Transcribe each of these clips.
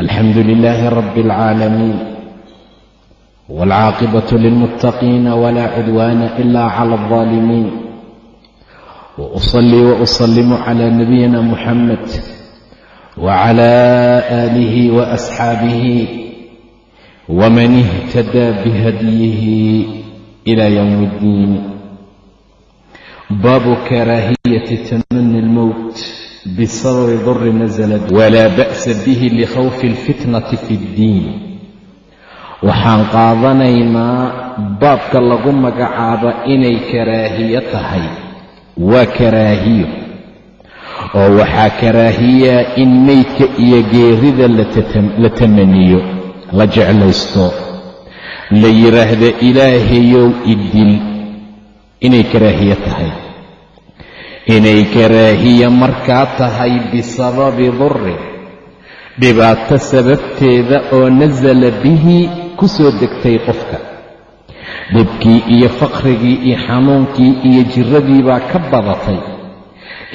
الحمد لله رب العالمين والعاقبة للمتقين ولا عدوان إلا على الظالمين وأصلي وأسلم على نبينا محمد وعلى آله وأصحابه ومن اهتدى بهديه إلى يوم الدين باب كراهية تمني الموت bisababi duri nasala walaa ba'sa bihi likhawfi alfitnati fi ddiin waxaan qaadanaynaa baabka lagu magacaabo inay karaahiyo tahay waa karaahiyo oo waxaa karaahiya in meydka iyo geerida la tamaniyo la jeclaysto la yidhaahdo ilaahayow idil inay karaahiyo tahay inay karaahiya markaa tahay bisababi durrin dhibaato sababteeda oo nasala bihi ku soo degtay qofka. Dhibkii iyo faqrigii iyo xanuunkii iyo jirradii baa ka badatay.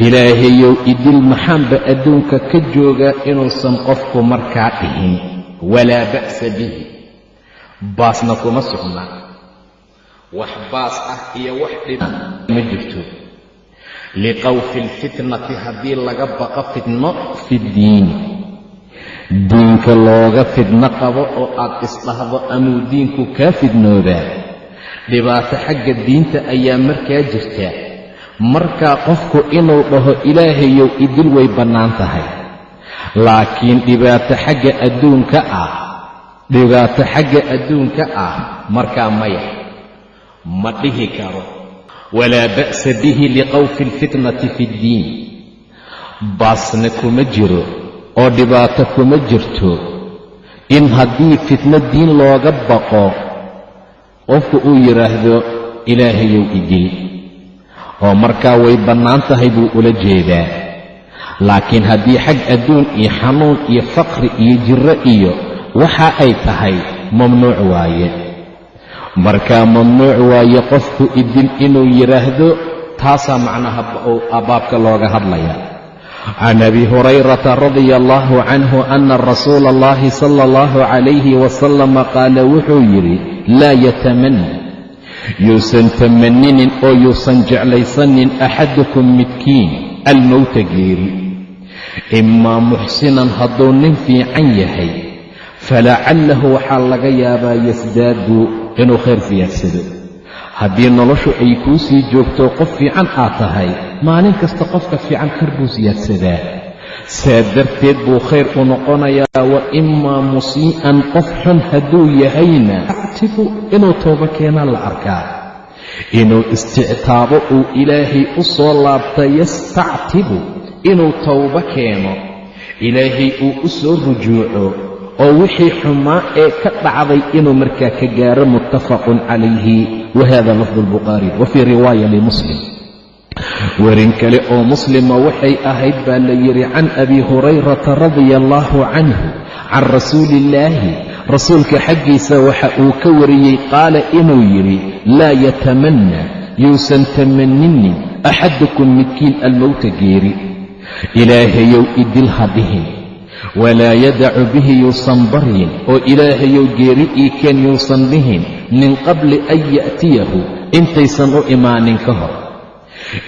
Ilaahayow idil maxaanba adduunka ka joogaa inuusan qofku markaa dhihin. Walaa ba'sa bihi. Baasna kuma sugna. Wax baas ah iyo wax dhiba ma jirto liqawfi alfitnati haddii laga baqo fitno fi ddiini diinka looga fidno qabo oo aad isdhahdo amuu diinku kaa fidnoobaa dhibaato xagga diinta ayaa markaa jirta markaa qofku inuu dhaho ilaahayow idil way bannaan tahay laakiin dhibaato xagga adduunka ah dhibaato xagga adduunka ah markaa maya ma dhihi karo walaa ba'sa bihi liqawfi alfitnati fi ddiin baasna kuma jiro oo dhibaato kuma jirto in haddii fitno diin looga baqo qofku uu yidhaahdo ilaahayow idil oo markaa way bannaan tahay buu ula jeedaa laakiin haddii xag adduun iyo xanuun iyo faqri iyo jirro iyo waxa ay tahay mamnuuc waaye markaa mamnuuc waaye qofku idil inuu yidhaahdo taasaa macnaha baabka looga hadlaya can abi hurayrata radia allahu canhu ana rasuula allahi sala allahu calayhi wasalama qaala wuxuu yidhi laa yatamanna yuusan tamaninin oo yuusan jeclaysanin axadukum midkiin almowta geeri. Imaa muxsinan hadduu nin fiican yahay falacallahu waxaa laga yaabaa yasdaadu inuu khayr siyaadsado haddii noloshu ay kuu sii joogto qof fiican aad tahay. Maalin kasta qofka fiican khayr buu siyaadsadaa saa darteed buu khayr u noqonayaa wa imaa musii'an qof xun hadduu yahayna actibu inuu toobo keenaa la arkaa. Inuu istictaabo uu ilaahay u soo laabta yastactibu inuu towbo keeno. Ilaahay uu u soo rujuuco oo wixii xumaa ee ka dhacday inuu markaa ka gaaro muttafaqun calayhi wa hada lafdu albukhaari wa fii riwaaya limuslim. Werin kale oo muslima waxay ahayd baa la yidhi can abi hurayrata radia allaahu canhu can rasuuli illaahi rasuulka xaggiisa waxa uu ka wariyey qaala inuu yidhi laa yatamanna yuusan tamaninin axadukum midkiin almowta geeri ilaahayow idil hadihin walaa yadacu bihi yuusan baryin oo ilaahayow geeri ii keen yuusan dhihin min qabli an ya'tiyahu intaysan u imaanin ka hor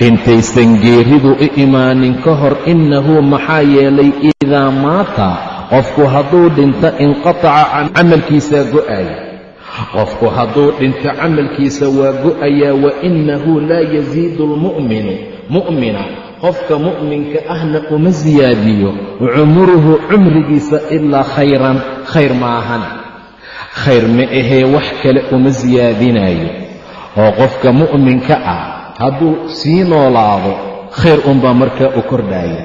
intaysan geeridu u imaanin ka hor innahu maxaa yeelay idaa maata qofku hadduu dhinto inqataca camalkiisaa go'aya qofku hadduu dhinto camalkiisa waa go'ayaa wa innahu laa yasiidu almu'minu mu'mina qofka mu'minka ahna uma siyaadiyo cumuruhu cumrigiisa ilaa khayran khayr maahan khayr ma ahee wax kale uma siyaadinaayo oo qofka mu'minka ah hadduu sii noolaado khayr unbaa markaa u kordhaaya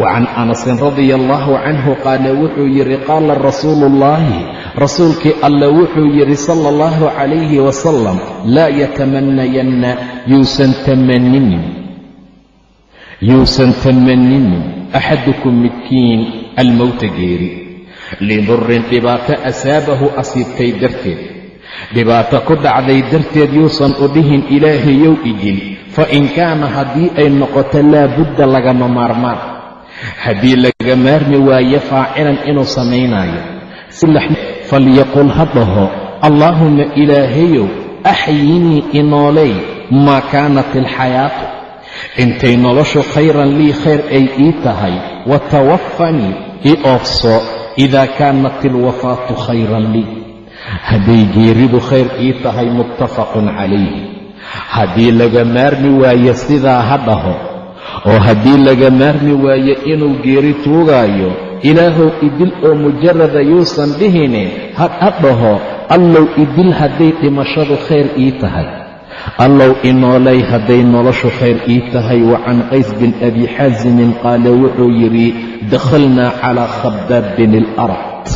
wacan anasin radia allaahu canhu qaala wuxuu yidhi qaala rasuulu ullaahi rasuulkii alle wuxuu yidhi sala allahu calayhi wasalam laa yatamanayanna yuusan tamaninin yuusan tamaninin axadukum midkiin almowta geeri lidurin dhibaato asaabahu asiibtay darteed dhibaato ku dhacday darteed yuusan u dhihin ilaahayow idil fa in kaana haddii ay noqoto laabudda lagama maarmaan haddii laga maarmi waayo faacilan inuu samaynaayo falyaqul ha dhaho allaahumma ilaahayow axyinii inooley maa kaanat alxayaatu intay noloshu khayran lii khayr ay ii tahay. Wa i oofso idaa kaanat alwafaatu khayran lii. Hadday geeridu khayr ii tahay muttafaqun calayh haddii laga maarmi waayo sidaa ha dhaho oo haddii laga maarmi waayo inuu geeri tuugaayo ilaahow idil oo mujarada yuusan dhihine ha dhaho allow idil hadday dhimashadu khayr ii tahay allow inoolay hadday noloshu khayr ii tahay wa can qays bin abi xaasimin qaala wuxuu yidhi dakhalnaa calaa khabaab bin ilarad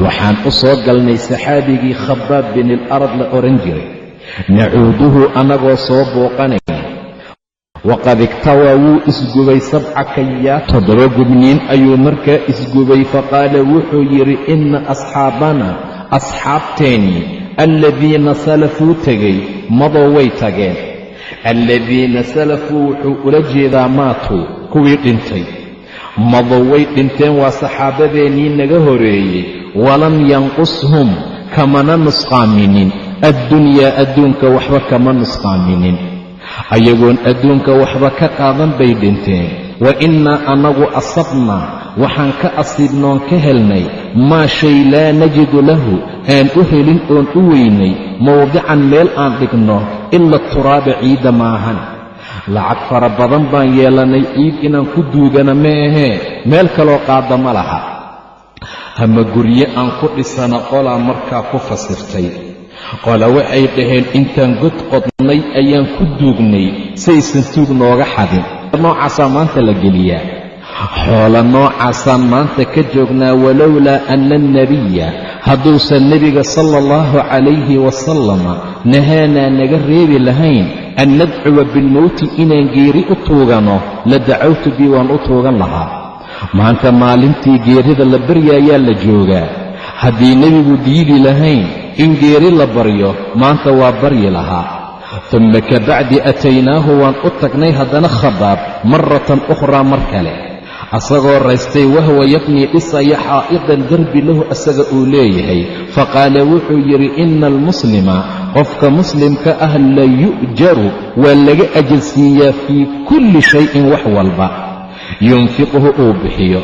waxaan u soo galnay saxaabigii khabaab bin ilarad la odhan jiray. Nacuuduhu annagoo soo booqanaya. Waqad igtawaa wuu isgubay sabca kayaa toddoba gubniin ayuu markaa isgubay faqaala wuxuu yidhi inna asxaabanaa asxaabteennii alladiina salafuu tegey madow way tageen. Alladiina salafuu wuxuu ula jeedaa maatuu kuwii dhintay. Madow way dhinteen waa saxaabadeennii naga horeeyey walam yanqushum kamana nusqaaminin. Addunyaa adduunka waxba kama nusqaaminin. Ayagoon adduunka waxba ka qaadan bay dhinteen. Wa innaa annagu asabnaa waxaan ka asiibnoon ka helnay maa shay laa najidu lahu. Aan u helin oon u weynay mowdican meel aan dhigno ila turaaba ciidda maahan. Lacag fara badan baan yeelannay ciid inaan ku duugana ma ahee meel kaloo qaada ma laha. Hama gurye aan ku dhisana qolaa markaa ku fasirtay. Qola waxay dhaheen intaan god qodnay ayaan ku duugnay saysan tuug nooga xadin. Noocaasaa maanta la geliyaa xoola noocaasaan maanta ka joognaa walowlaa anna alnebiya hadduusan nebiga sala allahu calayhi wasalama nahaanaa naga reebi lahayn an nadcuwa bilmowti inaan geeri u tuugano la dacawtu bii waan u tuugan lahaa. Maanta maalintii geerida la baryaayaa la joogaa. Haddii nebigu diidi lahayn in geeri la baryo maanta waa baryi lahaa. Tumma ka bacdi ataynaahu waan u tagnay haddana khabaab maratan ukhraa mar kale asagoo raystay wahwa yabnii dhisaya xaa'idan derbi lahu asaga uu leeyahay. Faqaala wuxuu yidhi ina almuslima qofka muslimka ah la yu'jaru waa laga ajirsiiyaa fii kulli shayin wax walba. Yunfiquhu uu bixiyo.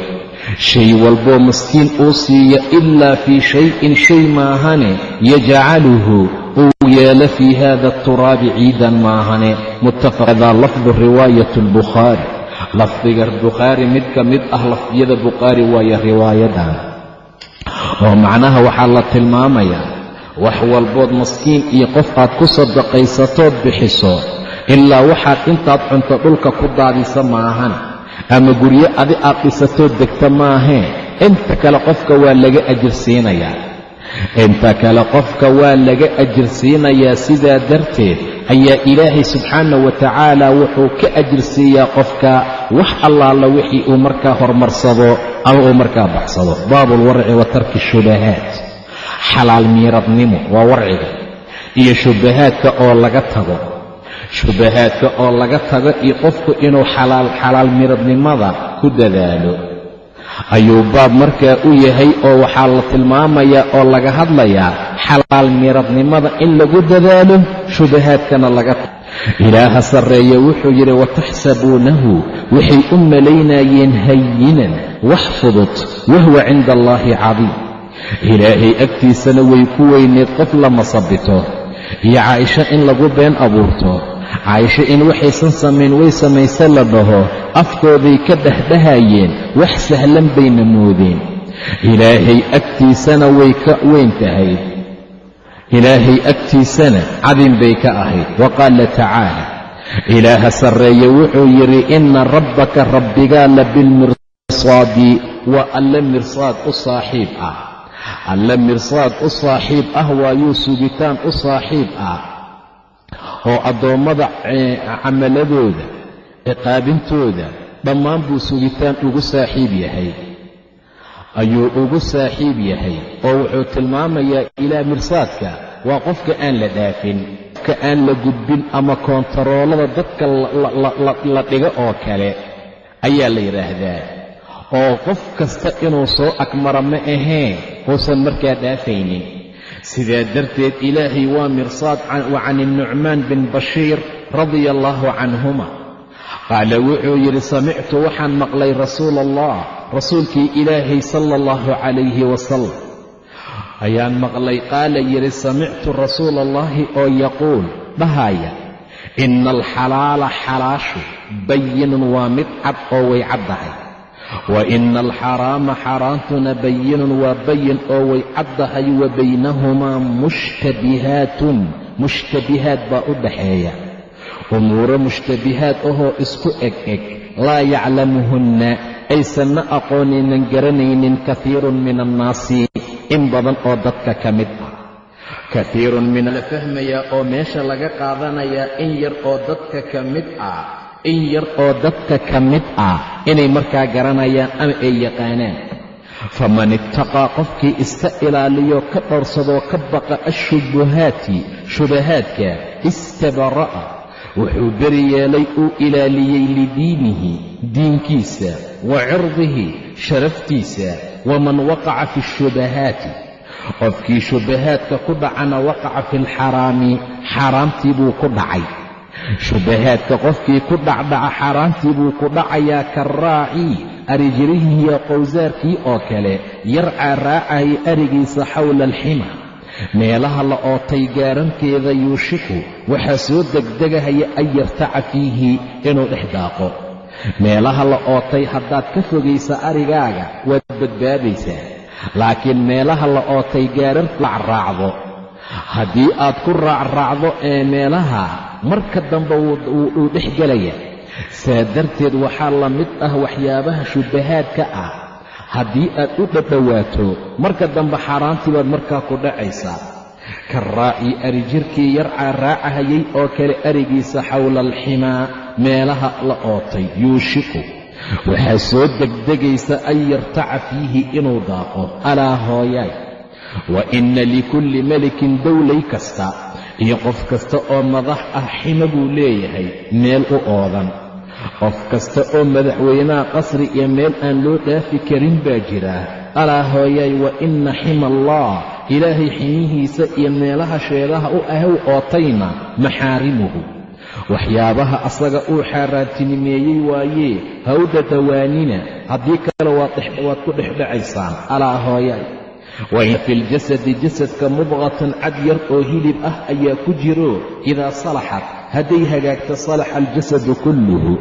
Shay walboo maskiin uu siiya ilaa fii shayin shay maahane yajcaluhu uu yeelo fii hada aturaabi ciidan maahane. Muttafaqdaa lafdu riwaayat albukhaari lafdiga bukhaari mid ka mid ah lafdiyada bukhaari waayo riwaayadan. Oo macnaha waxaa la tilmaamayaa wax walbood maskiin iyo qof aad ku sadaqaysatood bixiso ilaa waxaad intaad cunto dhulka ku daadisa maahan ama guryo adi aad dhisatoo degta maahee inta kale qofka waa laga ajirsiinayaa inta kale qofka waa laga ajirsiinayaa sidaa darteed ayaa ilaahay subxaana wa tacaala wuxuu ka ajirsiiyaa qofka wax allaala wixii uu markaa horumarsado ama uu markaa baxsado. Baabu alwarci wa tarki shubahaat. Xalaal miiradnimo waa warciga iyo shubahaadka oo laga tago. Shubahaadka oo laga tago iyo qofku inuu xalaal miradnimada ku dadaalo ayuu baab markaa u yahay oo waxaa la tilmaamayaa oo laga hadlayaa xalaal miradnimada in lagu dadaalo shubahaadkana laga ilaaha sarreeye wuxuu yidhi wataxsabuunahu waxay u malaynayeen hayinan wax fudud wahuwa cinda allaahi cadiim. Ilaahay agtiisana way ku weyneed qof lama sabito. Iyo caaisho in lagu been abuurto caaisho in waxaysan samayn way samayse la dhaho. Afkooday ka dhexdhahayeen wax sahlan bayna moodeen. Ilaahay agtiisana way ka weyn tahay. Ilaahay agtiisana cadin bay ka ahayd. Wa qaala tacaala ilaaha sarreeye wuxuu yidhi inna rabbaka rabbigaa la bilmirsaadi waa alle mirsaad u saaxiib ah. Alle mirsaad u saaxiib ah waayuu sugitaan u saaxiib ah oo addoommada camaladooda ciqaabintooda dhammaan buu sugitaan ugu saaxiib yahay. Ayuu ugu saaxiib yahay oo wuxuu tilmaamayaa ilaa mirsaadka waa qofka aan la dhaafin qofka aan la gudbin ama koontaroolada dadka la dhigo oo kale ayaa la yidhaahdaa oo qof kasta inuu soo agmara ma aheen uusan markaa dhaafaynin sidaa darteed ilaahay waa mirsaad wa can innucmaan bin bashiir radia allaahu canhuma. Qaala wuxuu yidhi samictu waxaan maqlay rasuula allah rasuulkii ilaahay sala allahu calayhi wasalam ayaan maqlay qaala yidhi samictu rasuula allahi oo yaquul dhahaya ina alxalaala xalaashu bayinun waa mid cad oo way caddahay wa ina alxaraama xaaraantuna bayinun waa bayin oo way caddahay wa baynahumaa mushtabihaatun mushtabihaad baa u dhaxeeya. Umuuro mushtabihaad ahoo isku eg eg. Laa yaclamuhunna aysanna aqoonaynan garanaynin kahiirun min annaasi in badan oo dadka ka mid ah. Kahiirun min la fahmayaa oo meesha laga qaadanayaa in yar oo dadka ka mid ah in yar oo dadka ka mid ah inay markaa garanayaan ama ay yaqaanaan. Faman ittaqaa qofkii iska ilaaliyo ka dhowrsadoo ka baqa ashubuhaati shubahaadka istabara'a wuxuu beri yeelay uu ilaaliyey lidiinihi diinkiisa wa cirdihi sharaftiisa waman waqaca fi shubahaati. Qofkii shubahaadka ku dhacana waqaca fi alxaraami xaaraamtii buu ku dhacay shubahaadka qofkii ku dhacdhaca xaaraantii buu ku dhacayaa ka raacii arijirihiiyo qowsaarkii oo kale yarcaa raacaya arigiisa xawla alxima. Meelaha la ootay gaarankeeda yuushiku waxaa soo degdegahaya an yartaca fiihi inuu dhex daaqo. Meelaha la ootay haddaad ka fogaysa arigaaga waad badbaadaysaa. Laakiin meelaha la ootay gaaran raacraacdo haddii aad ku raacraacdo ee meelaha marka dambe wuu dhex gelaya saa darteed waxaa la mid ah waxyaabaha shubahaadka ah. Haddii aad u dhadhowaato marka dambe xaaraantii baad markaa ku dhacaysaa ka raaci arijirkii yarcaa raacahayay oo kale arigiisa xawla alximaa meelaha la ootay yuushiku. Waxaa soo degdegaysa an yartaca fiihi inuu daaqo. Alaa hooyaay wa inna likulli melikin dowlay kasta. Iyo qof kasta oo madax ah xima buu leeyahay meel u oodan. Qof kasta oo madaxweynaha qasri iyo meel aan loo dhaafi karin baa jira. Alaa hooyaay wa inna xima allah ilaahay ximihiisa iyo meelaha sheedaha u ahow ootayna maxaarimuhu. Waxyaabaha asaga uu xaaraantinimeeyey waayee hawdha dawaanina haddii kale waad ku dhexdhacaysaan alaa hooyaay wa in fi ljasadi jasadka mudqatan cad yar oo hilib ah ayaa ku jiro idaa salaxat hadday hagaagto salaxa aljasadu kulluhu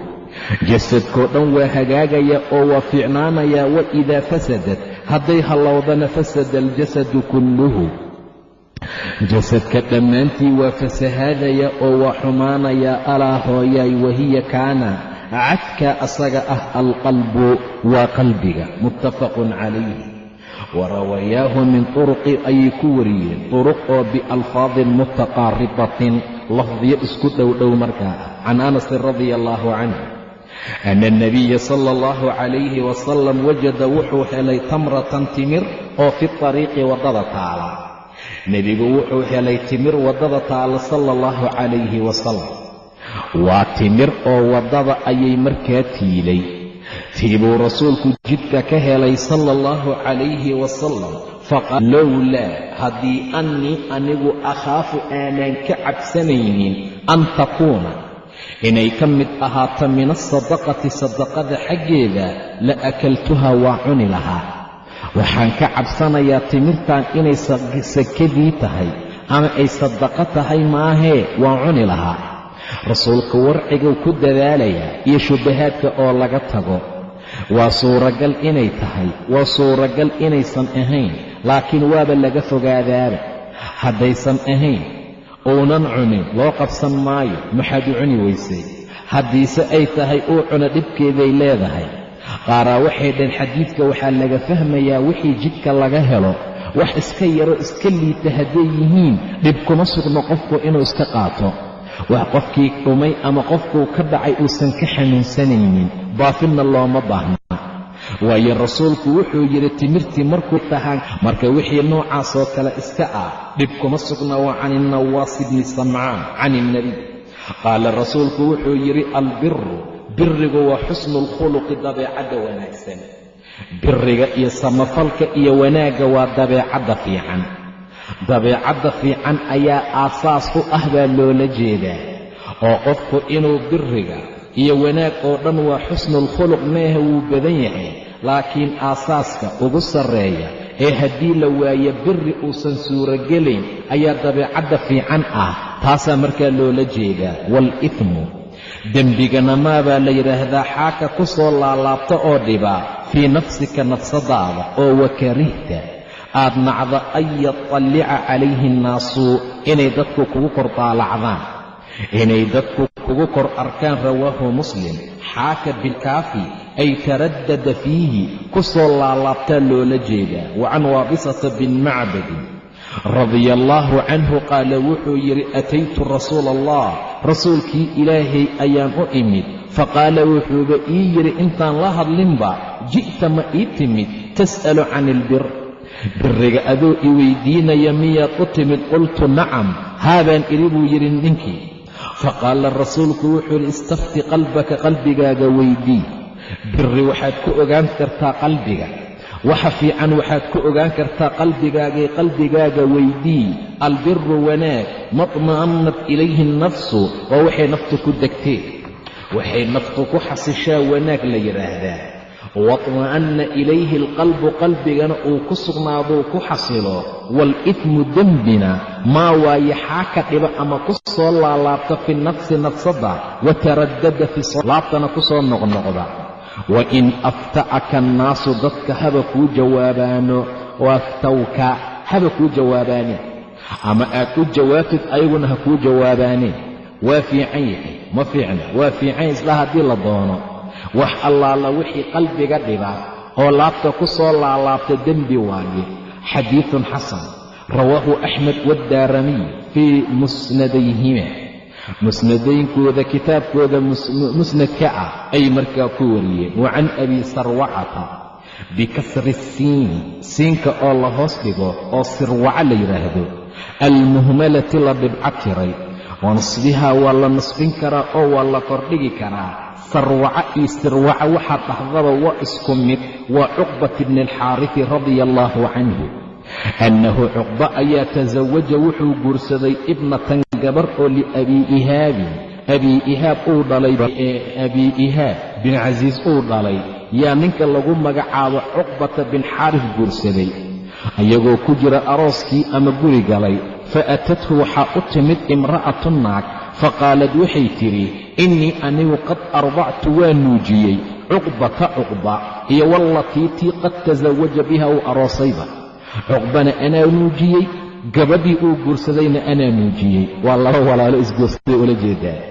jasadkoo dhan waa hagaagaya oo waa fiicnaanayaa wa idaa fasadat hadday hallowdana fasada aljasadu kulluhu jasadka dhammaantii waa fasahaadaya oo waa xumaanayaa alaa hooyaay wahiya kaana cadka asaga ah alqalbu waa qalbiga muttafaqun calayh warawayaahu min turuqi ayay ku wariyeen turuq oo bialfaadin mutaqaaribatin lafdiyo isku dhowdhow markaa ah can anasin radia allaahu canh ana alnabiya sala allahu calayhi wasalam wajada wuxuu helay tamratan timir oo fi tariiqi waddada taala nebigu wuxuu helay timir waddada taala sala allahu calayhi wasalam waa timir oo waddada ayay markaa tiilay tii buu rasuulku jidka ka helay sala allahu calayhi wasalam faqaal lowlaa haddii annii anigu akhaafu aanaan ka cabsanaynin an takuuna inay ka mid ahaato min asadaqati sadaqada xaggeeda la akaltuha waa cuni lahaa. Waxaan ka cabsanayaa timirtan inay sakadii tahay ama ay sadaqo tahay maahee waan cuni lahaa rasuulka warciguu ku dadaalayaa iyo shubahaadka oo laga tago. Waa suuragal inay tahay waa suuragal inaysan ahayn laakiin waaba laga fogaadaaba. Haddaysan ahayn uunan cunin loo qabsan maayo maxaad u cuni weysay haddiise ay tahay uu cuno dhibkeeday leedahay. Qaaraa waxay dhaheen xadiidka waxaa laga fahmayaa wixii jidhka laga helo. Wax iska yaro iska liita hadday yihiin dhib kuma sugno qofku inuu iska qaato wax qofkii dhumay ama qofkuu ka dhacay uusan ka xanuunsanaynin. Baafinna looma baahna. Waayo rasuulku wuxuu yidhi timirtii markuu tahaan marka wixii noocaasoo kale iska ah dhib kuma sugna waa can innawaas bni samcaan can ilnebiy qaala rasuulku wuxuu yidhi albiru birigu waa xusnu alkhuluqi dabeecadda wanaagsan. Biriga iyo samafalka iyo wanaagga waa dabeecadda fiican dabeecadda fiican ayaa aasaas u ah baa loola jeedaa. Oo qofku inuu biriga iyo wanaag oo dhan waa xusnuulkhuluq meeha wuu badan yahay laakiin aasaaska ugu sarreeya ee haddii la waayo biri uusan suurogelayn ayaa dabeecadda fiican ah. Taasaa markaa loola jeedaa. Waalithmu dembigana maabaa la yidhaahdaa xaaka ku soo laalaabta oo dhibaa fii nafsika nafsadaada oo wakarihta aad nacdo an yatallica calayhi annaasu inay dadku kugu kor daalacdaan. Inay dadku kugu kor arkaan rawaahu muslim xaaka bilkaafi ay taraddada fiihi ku soo laalaabtaa loola jeedaa wa can waabisata bin macbadin. Radia allaahu canhu qaala wuxuu yidhi ataytu rasuula allah rasuulkii ilaahay ayaan u imid. Faqaala wuxuuba ii yidhi intaan la hadlinba ji'ta ma ii timid tas'alu can ilbir biriga adoo i weydiinaya miyaad u timid qultu nacam haabaan idhi buu yidhi ninkii. Faqaala rasuulku wuxuu yidhi istafti qalbaka qalbigaaga weydii biri waxaad ku ogaan kartaa qalbiga. Waxa fiican waxaad ku ogaan kartaa qalbigaagay qalbigaaga weydii albiru wanaag matma'annat ilayhi nafsu waa waxay naftu ku degteen waxay naftu ku xasishaa wanaag la yidhaahdaa watma'anna ilayhi alqalbu qalbigana uu ku sugnaaduu ku xasilo waalidmu dembina maa waaye xaaka dhiba ama ku soo laalaabta fi nafsi nafsadda wa taraddada fi laabtana ku soo noqnoqda wa in afta'aka annaasu dadka haba kuu jawaabaano waaftawka haba kuu jawaabaaneen ama aad u jawaabtid ayaguna ha kuu jawaabaaneen waa fiican yahay ma fiicna waa fiican isla haddii la doono wax allaala wixii qalbiga dhiba oo laabta ku soo laalaabta dembi waaye xadiidun xasan rawaahu axmed waaddaaramiy fii musnadayhima. Musnadaynkooda kitaabkooda musnadka ah ay markaa ku wariyeen. Wa can abi sarwacata bikasri siini siinka oo la hoos dhigo oo sirwaca la yidhaahdo almuhmalati la dhibco tiray wa nasbihaa waa la nasbin karaa oo waa la kordhigi karaa sarwaca iyo sirwaca waxaa dhahdaba waa isku mid waa cuqbat bni alxaarifi radia allaahu canhu annahu cuqba ayaa tasawaja wuxuu guursaday ibnatan gabar oo liabii ihaabin abii ihaab uu dhalay abii ihaab bin casiis uu dhalay. Yaa ninka lagu magacaabo cuqbata bin xaarif guursaday. Ayagoo ku jira arooskii ama guri galay. Fa atathu waxaa u timid imra'atu naag faqaalad waxay tidhi innii anigu qad ardactu waa nuujiyey cuqbata cuqba iyo wallatii tii qad tasawaja biha uu aroosayba. Cuqbana anaa nuujiyey gabadhii uu guursadayna anaa nuujiyey. Waa laba walaalo isguursaday ula jeedaa.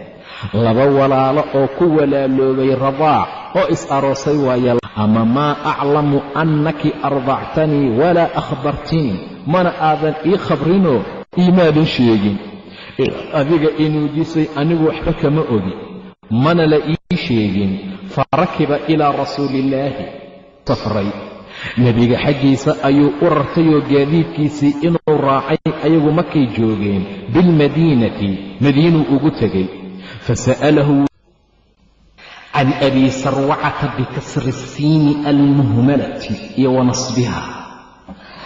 Laba walaalo oo ku walaaloobay radaac oo is aroosay waaya ama maa aclamu annaki ardactanii walaa akhbartinii mana aadan ii khabrinoo iimaadan sheegin adiga ii nuujisay anigu waxba kama ogi. Mana la ii sheegin fa rakiba ilaa rasuuliillaahi safray nebiga xaggiisa ayuu u rartayoo gaadiidkiisii inuu raacay ayagu markay joogeen bilmadiinati madiinuu ugu tegey. Fasa'alahu can abi sarwacata bikasri siini almuhmalati iyo wa nasbiha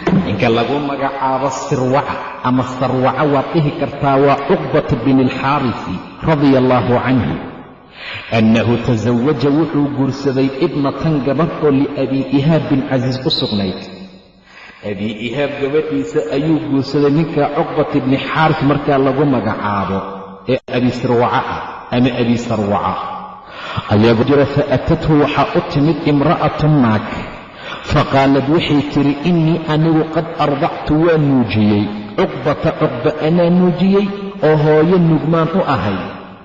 ninka lagu magacaabo sirwaca ama sarwaca waad dhihi kartaa waa cuqbata bin alxaarisi radia allaahu canhu. Annahu tasawaja wuxuu guursaday ibnatan gabadh oo liabii ihaab bin casiis u sugnayd. Abii ihaab gabadhiisa ayuu guursaday ninka cuqbat ibni xaaris markaa lagu magacaabo ee abi sirwaca ah ama abi sarwaca. Ayagu jira fa atathu waxaa u timid imra'atu naag faqaalad waxay tidhi innii anigu qad ardactu waa nuujiyey cuqbata cuqba anaa nuujiyey oo hooyo nugmaan u ahay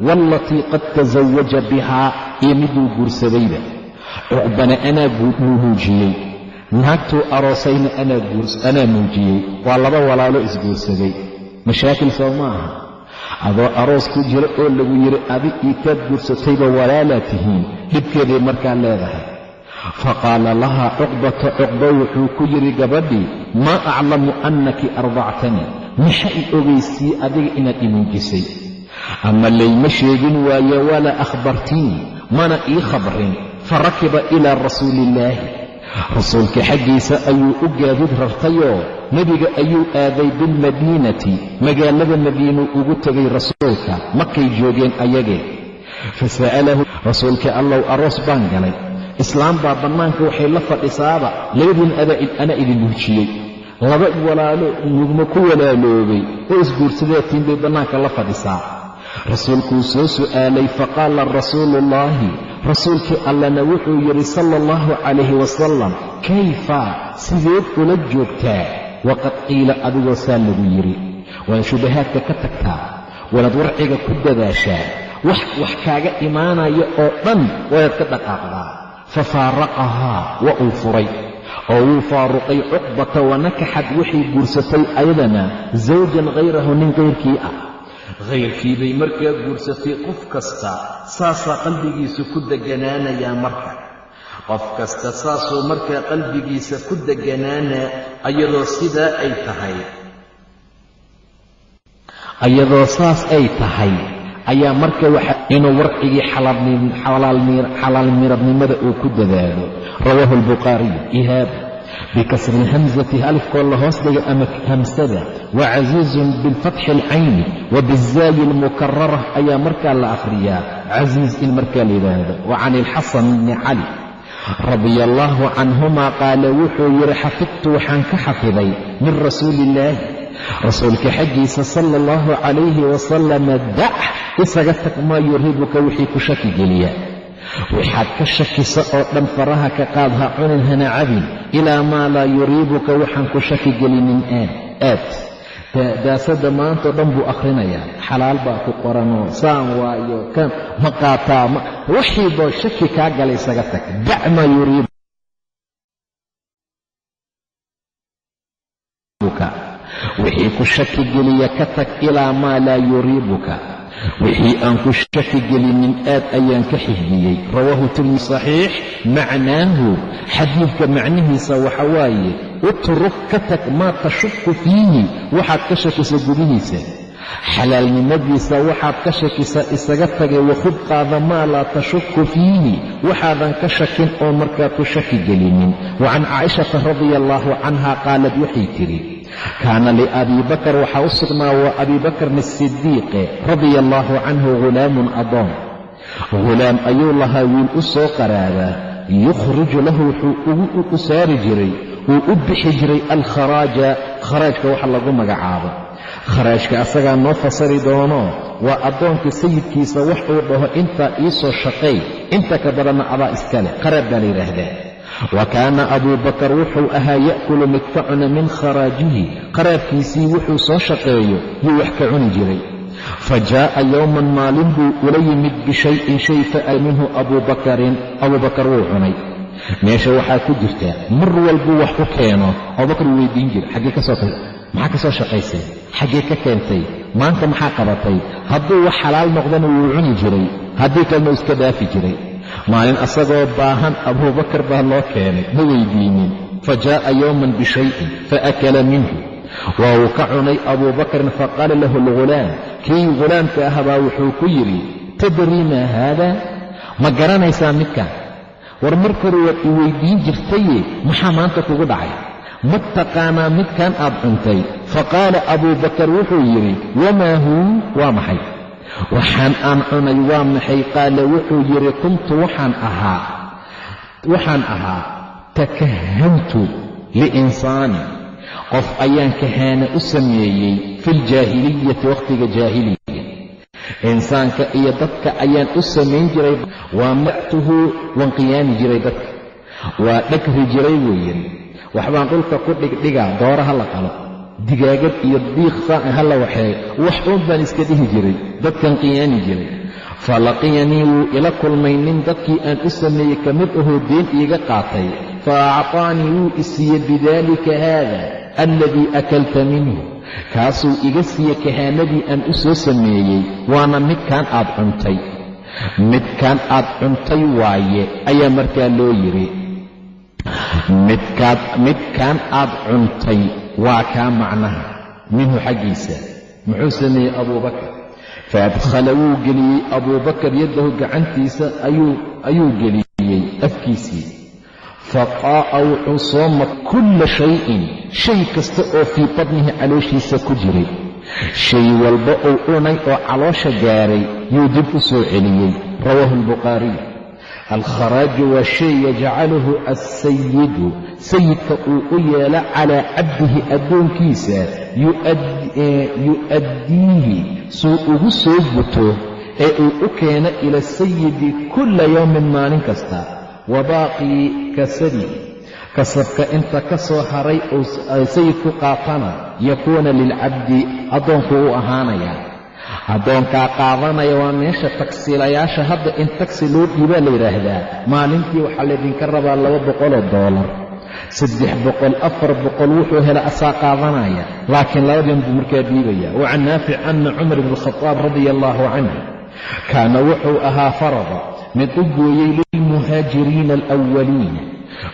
waalatii qad tasawaja bihaa iyo miduu guursadayba cuqbana anaa nuujiyey naagtuu aroosayna anaa nuujiyey waa laba walaalo isguursaday mashaakil soo ma aha adoo aroos ku jira oo lagu yidhi adig ii kaad guursatayba walaalaa tihiin dhibkeeday markaa leedahay fa qaala lahaa cuqbata cuqba wuxuu ku yidhi gabadhii maa aclamu annaki ardactanii maxa i ogaysii adiga inaad imuujisay ama layma sheegin waaye walaa akhbartinii mana ii khabrin fa rakiba ilaa rasuuliillaahi rasuulka xaggiisa ayuu u gaadid rartayoo nebiga ayuu aaday bilmadiinati magaalada madiinuu ugu tegay rasuulka markay joogeen ayagee fa sa'alahu rasuulka allow aroos baan galay islaam baa bannaanka waxay la fadhisaaba labadiin ana idin nuujiyey laba walaalo nugma ku walaaloobay oo isguursadeetiin bay bannaanka la fadhisaa. Rasuulkuu soo su'aalay faqaala rasuuluullaahi rasuulkii allana wuxuu yidhi sala allahu calayhi wasalam kayfa? Sideed ula joogtaa? Waqad qiila adigoo saa lagu yidhi waad shubahaadka ka tagtaa waanaad warciga ku dadaashaa wax wax kaaga imaanaya oo dhan waanaad ka dhaqaaqdaa fa faaraqahaa wa uu furay. Oo wuu faaruqay cuqbata wanakaxad waxay guursatay ayadana zawjan hayrahu nin kayrkii ah. Khayrkii bay markaa guursatay qof kasta saasaa qalbigiisa ku deganaanayaa marka. Qof kasta saasuu markaa qalbigiisa ku deganaanaa ayadoo sidaa ay tahay. Ayadoo saas ay tahay ayaa marka inuu warcigii xalaalmiradnimada uu ku dadaalo. Rawaahu albukhaariy ihaabu bikasri ilhamsati alifkoo la hoos dhiga ama hamsada wa casiizun bilfatxi alcayni wa bizaayi almukarara ayaa markaa la akhriyaa. Casiiz in markaa la yidhaahdo. Wa can ilxasan bni cali radia allaahu canhuma qaala wuxuu yidhi xafidtu waxaan ka xafiday min rasuuli illaahi rasuulka xaggiisa sala allahu calayhi wasalama dac isaga tag maa yuriibuka wixii ku shaki geliya. Waxaad ka shakisa oo dhan faraha ka qaad ha cunin hana cabin ilaa maa laa yuriibuka waxaan ku shaki gelinin aad daasada maantao dhan buu akhrinayaa. Xalaal baa ku qoranoo saan waayo kan ma qaataa waxiiboo shaki kaa gala isaga tag dac maa yuriibuka wixii ku shaki geliya ka tag ilaa maa laa yuriibuka. Wixii aan ku shaki gelinin aad ayaan ka xifdiyey. Rawaahu tirmi saxiix. Macnaahu xadiidka macnihiisa waxa waaye utruk ka tag maa tashuku fiihi waxaad ka shakisa gudihiisa. Xalaalnimadiisa waxaad ka shakisa isaga tagay wakhud qaada maa laa tashuku fiihi waxaadan ka shakin oo markaa ku shaki gelinin wa can caa'ishata radia allaahu canha qaalad waxay tidhi kaana liabii bakar waxaa u sugnaa waa abii bakrn asidiiqe radia allaahu canhu ghulaamun adoon ghulaam ayuu lahaa wiil u soo qaraabaa yukhriju lahu wuxuu u saari jiray uu u bixi jiray alkharaaja kharaajka waxa lagu magacaabo. Kharaajka asagaa noo fasari doono waa addoonka sayidkiisa wax uu dhaho intaa ii soo shaqay inta ka badanna adaa iskale qaraab baa la yidhaahdaa wa kaana abuu bakar wuxuu ahaa ya'kulu mid ka cuna min kharaajihi qaraabkiisii wuxuu soo shaqeeyo yuu wax ka cuni jiray fa jaa'a yowman maalin buu ula yimid bishayin shay fa'al minhu abuu bakarin abuu bakar wuu cunay meesha waxaa ku jirta mar walbuu wax ku keeno abubakar wuu weydiin jira xaggee ka soo maxaa ka soo shaqaysay xaggee ka keentay maanta maxaa qabatay hadduu wax xalaal noqdana wuu cuni jiray haddii kalena iska dhaafi jiray maalin asagoo baahan abuubakar baa loo keenay ma weydiinin. Fa jaa'a yowman bishayin faakala minhu. Waa uu ka cunay abuubakrin faqaala lahu algulaam kii ghulaamka ahabaa wuxuu ku yidhi tadrii maa haada? Ma garanaysaa midkan war mar kore i weyddiin jirtaye maxaa maanta kugu dhacay? Ma taqaanaa midkan aad cuntay? Faqaala abuubakar wuxuu yidhi wamaa huu? Waa maxay waxaan aan cunay waa maxay? Qaala wuxuu yidhi kuntu waxaan ahaa waxaan ahaa takahantu liinsaani. Qof ayaan kahaana u sameeyey fi ljaahiliyati wakhtiga jaahiliya. Insaanka iyo dadka ayaan u samayn jiray. Waa mactuhu waan qiyaami jiray dadka. Waa dhagri jiray yidhi waxbaan dhulka ku dhigdhigaa dooraha la qalo digaagad iyo diiq saan hala waxee wax uun baan iska dhihi jiray dadkan qiyaani jiray. Falaqiyanii wuu ila kulmay nin dadkii aan u sameeyey ka mid ahoo deen iiga qaatay. Fa acطaanii wuu isiiye bidaalika haada alladii akalta minhu. Kaasuu iga siiye kahaanadii aan u soo sameeyey waana midkaan aad cuntay. Midkaan aad cuntay waaye ayaa markaa loo yidhi. Midkaan aad cuntay waa kaa macnaha. Minhu xaggiisa. Muxuu sameeyey abuubakar faadkhala wuu geliyey. Abuubakar yaddahu gacantiisa ayuu geliyey afkiisii. Faqaa'a wuxuu sooma kulla shayin. Shay kasta oo fii badnihi calooshiisa ku jiray. Shay walba uu cunay oo caloosha gaaray yuu dib u soo celiyey. Rawaahu albukhaariy alkharaaju waa shay yajcaluhu alsayidu sayidka uu u yeelo calaa cabdihi addoonkiisa yu'addiihi suu ugu soo guto. ee uu u keeno ila sayidi kulla yowmin maalin kasta. wa baaqii kasadi kasabka inta ka soo haray sayidku qaatana yakuuna lilcabdi addoonku u ahaanaya addoonkaa qaadanaya waa meesha tagsiilayaasha hadda in tagsi loo dhiibaa la yidhaahdaa. Maalintii waxaa laydinka rabaa laba boqoloo doolar saddex boqol afar boqol wuxuu hela asaa qaadanaya laakiin labadan buu markaa dhiibaya. Wa can naafic ana cumar bn alkhadaab radia allaahu canhu. Kaana wuxuu ahaa farada. Mid u gooyey lilmuhaajiriina alawaliin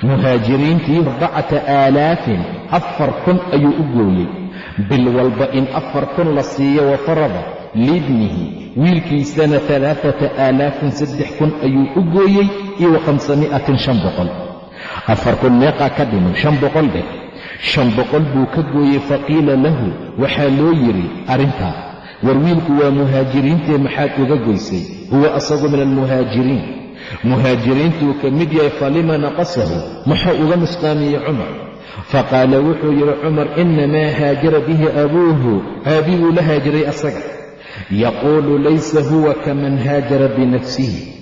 muhaajiriintii arbacata aalaafin afar kun ayuu u gooyey. Bil walba in afar kun la siiyo wa farada liibnihi wiilkiisana alaaata aalaafin saddex kun ayuu u gooyey wa khamsami'atin shan boqol. Afar kun meeqaa ka dhiman shan boqol dheh. Shan boqol buu ka gooyey faqiila lahu waxaa loo yidhi arrintaa war wiilku waa muhaajiriintee maxaad uga goysay? Huwa asagu min almuhaajiriin. Muhaajiriintuu ka mid yahay falima naqasahu? Muxuu uga nusqaamiyey cumar. Faqaala wuxuu yidhi cumar inamaa haajara bihi abuuhu aabii buu la haajiray asaga yaquulu laysa huwa kaman haajara binafsihi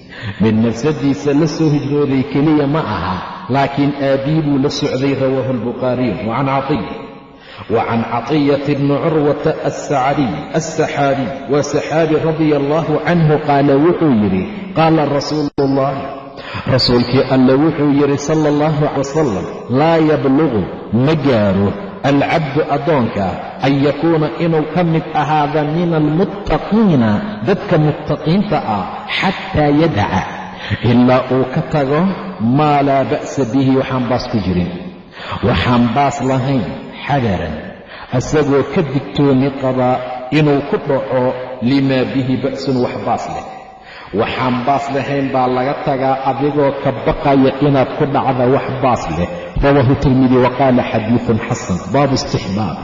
mid nafsadiisa la soo hijrooday keliya ma aha laakiin aabii buu la socday rawaahu albukhaariyu wacan catiya wa can catiyati bni curwata alsacariy alsaxaabiy waa saxaabi radia allaahu canhu qaala wuxuu yidhi qaala rasuulu ullahi rasuulkii alle wuxuu yidhi sala allahu calay wasalam laa yablugu ma gaaro alcabdu addoonka an yakuuna inuu ka mid ahaada min almuttaqiina dadka muttaqiinta ah xataa yadaca ilaa uu ka tago maa laa ba'sa bihi waxaan baas ku jirin waxaan baas lahayn xadaran asagoo ka digtooni qabaa inuu ku dhaco limaa bihi ba'sun wax baas leh waxaan baas lahayn baa laga tagaa adigoo ka baqaya inaad ku dhacda wax baas leh. Rawaahu tirmidi wa qaala xadiidun xasan baabu istixbaab.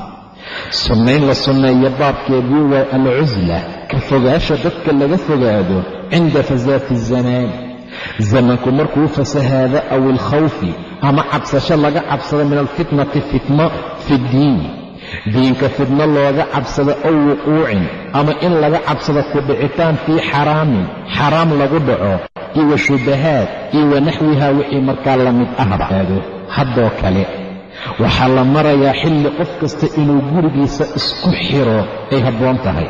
Sunnayn la sunneeyo baabkeedii waa alcusla ka fogaasha dadka laga fogaado cinda fasaati zamaan zamanku markuu fasahaado aw ilkhawfi ama cabsasho laga cabsado min alfitnati fitno fi ddiini diinka fitno looga cabsado ow wuquucin ama in laga cabsado ku dhicitaan fii xaraamin xaraam lagu dhaco iyo wa shubahaad iyo wa wixii markaa la mid ahba haddoo kale waxaa la marayaa xilli qof kasta inuu gurigiisa isku xiro ay habboon tahay.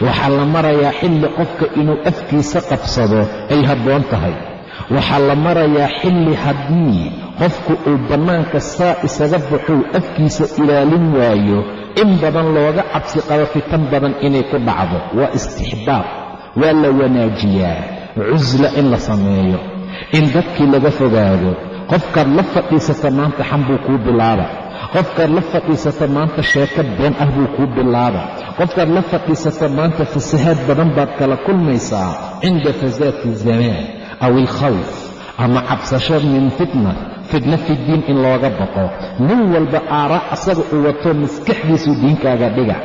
Waxaa la marayaa xilli qofka inuu afkiisa qabsado ay habboon tahay waxaa la marayaa xilli haddii qofku uu bannaanka saa isaga baxuu afkiisa ilaalin waayo in badan looga cabsi qabo fitan badan inay ku dhacdo. Waa istixbaab waa la wanaajiyaa. Cusla in la sameeyo in dadkii laga fogaado. Qofkaad la fadhiisata maanta xam buu kuu bilaaba. Qofkaad la fadhiisata maanta sheeko been ah buu kuu bilaaba. Qofkaad la fadhiisata maanta fasahaad badan baad kala kulmaysaa cinda fasaati zamaan aw ilkhawf ama cabsasho min fitna fitna fidiin in looga baqo. Nin walba aaraa asaga uu wato maskaxdiisu diinkaaga dhiga.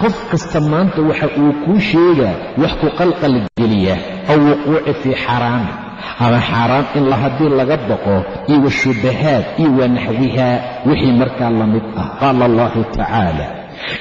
Qof kasta maanta waxa uu kuu sheegaa wax ku qalqalgeliya aw wuquuci fii xaraami ama xaaraan in la haddii laga baqo iyo wa shubahaad iyo wa naxwihaa wixii markaa la mid ah. Qaala allahu tacaala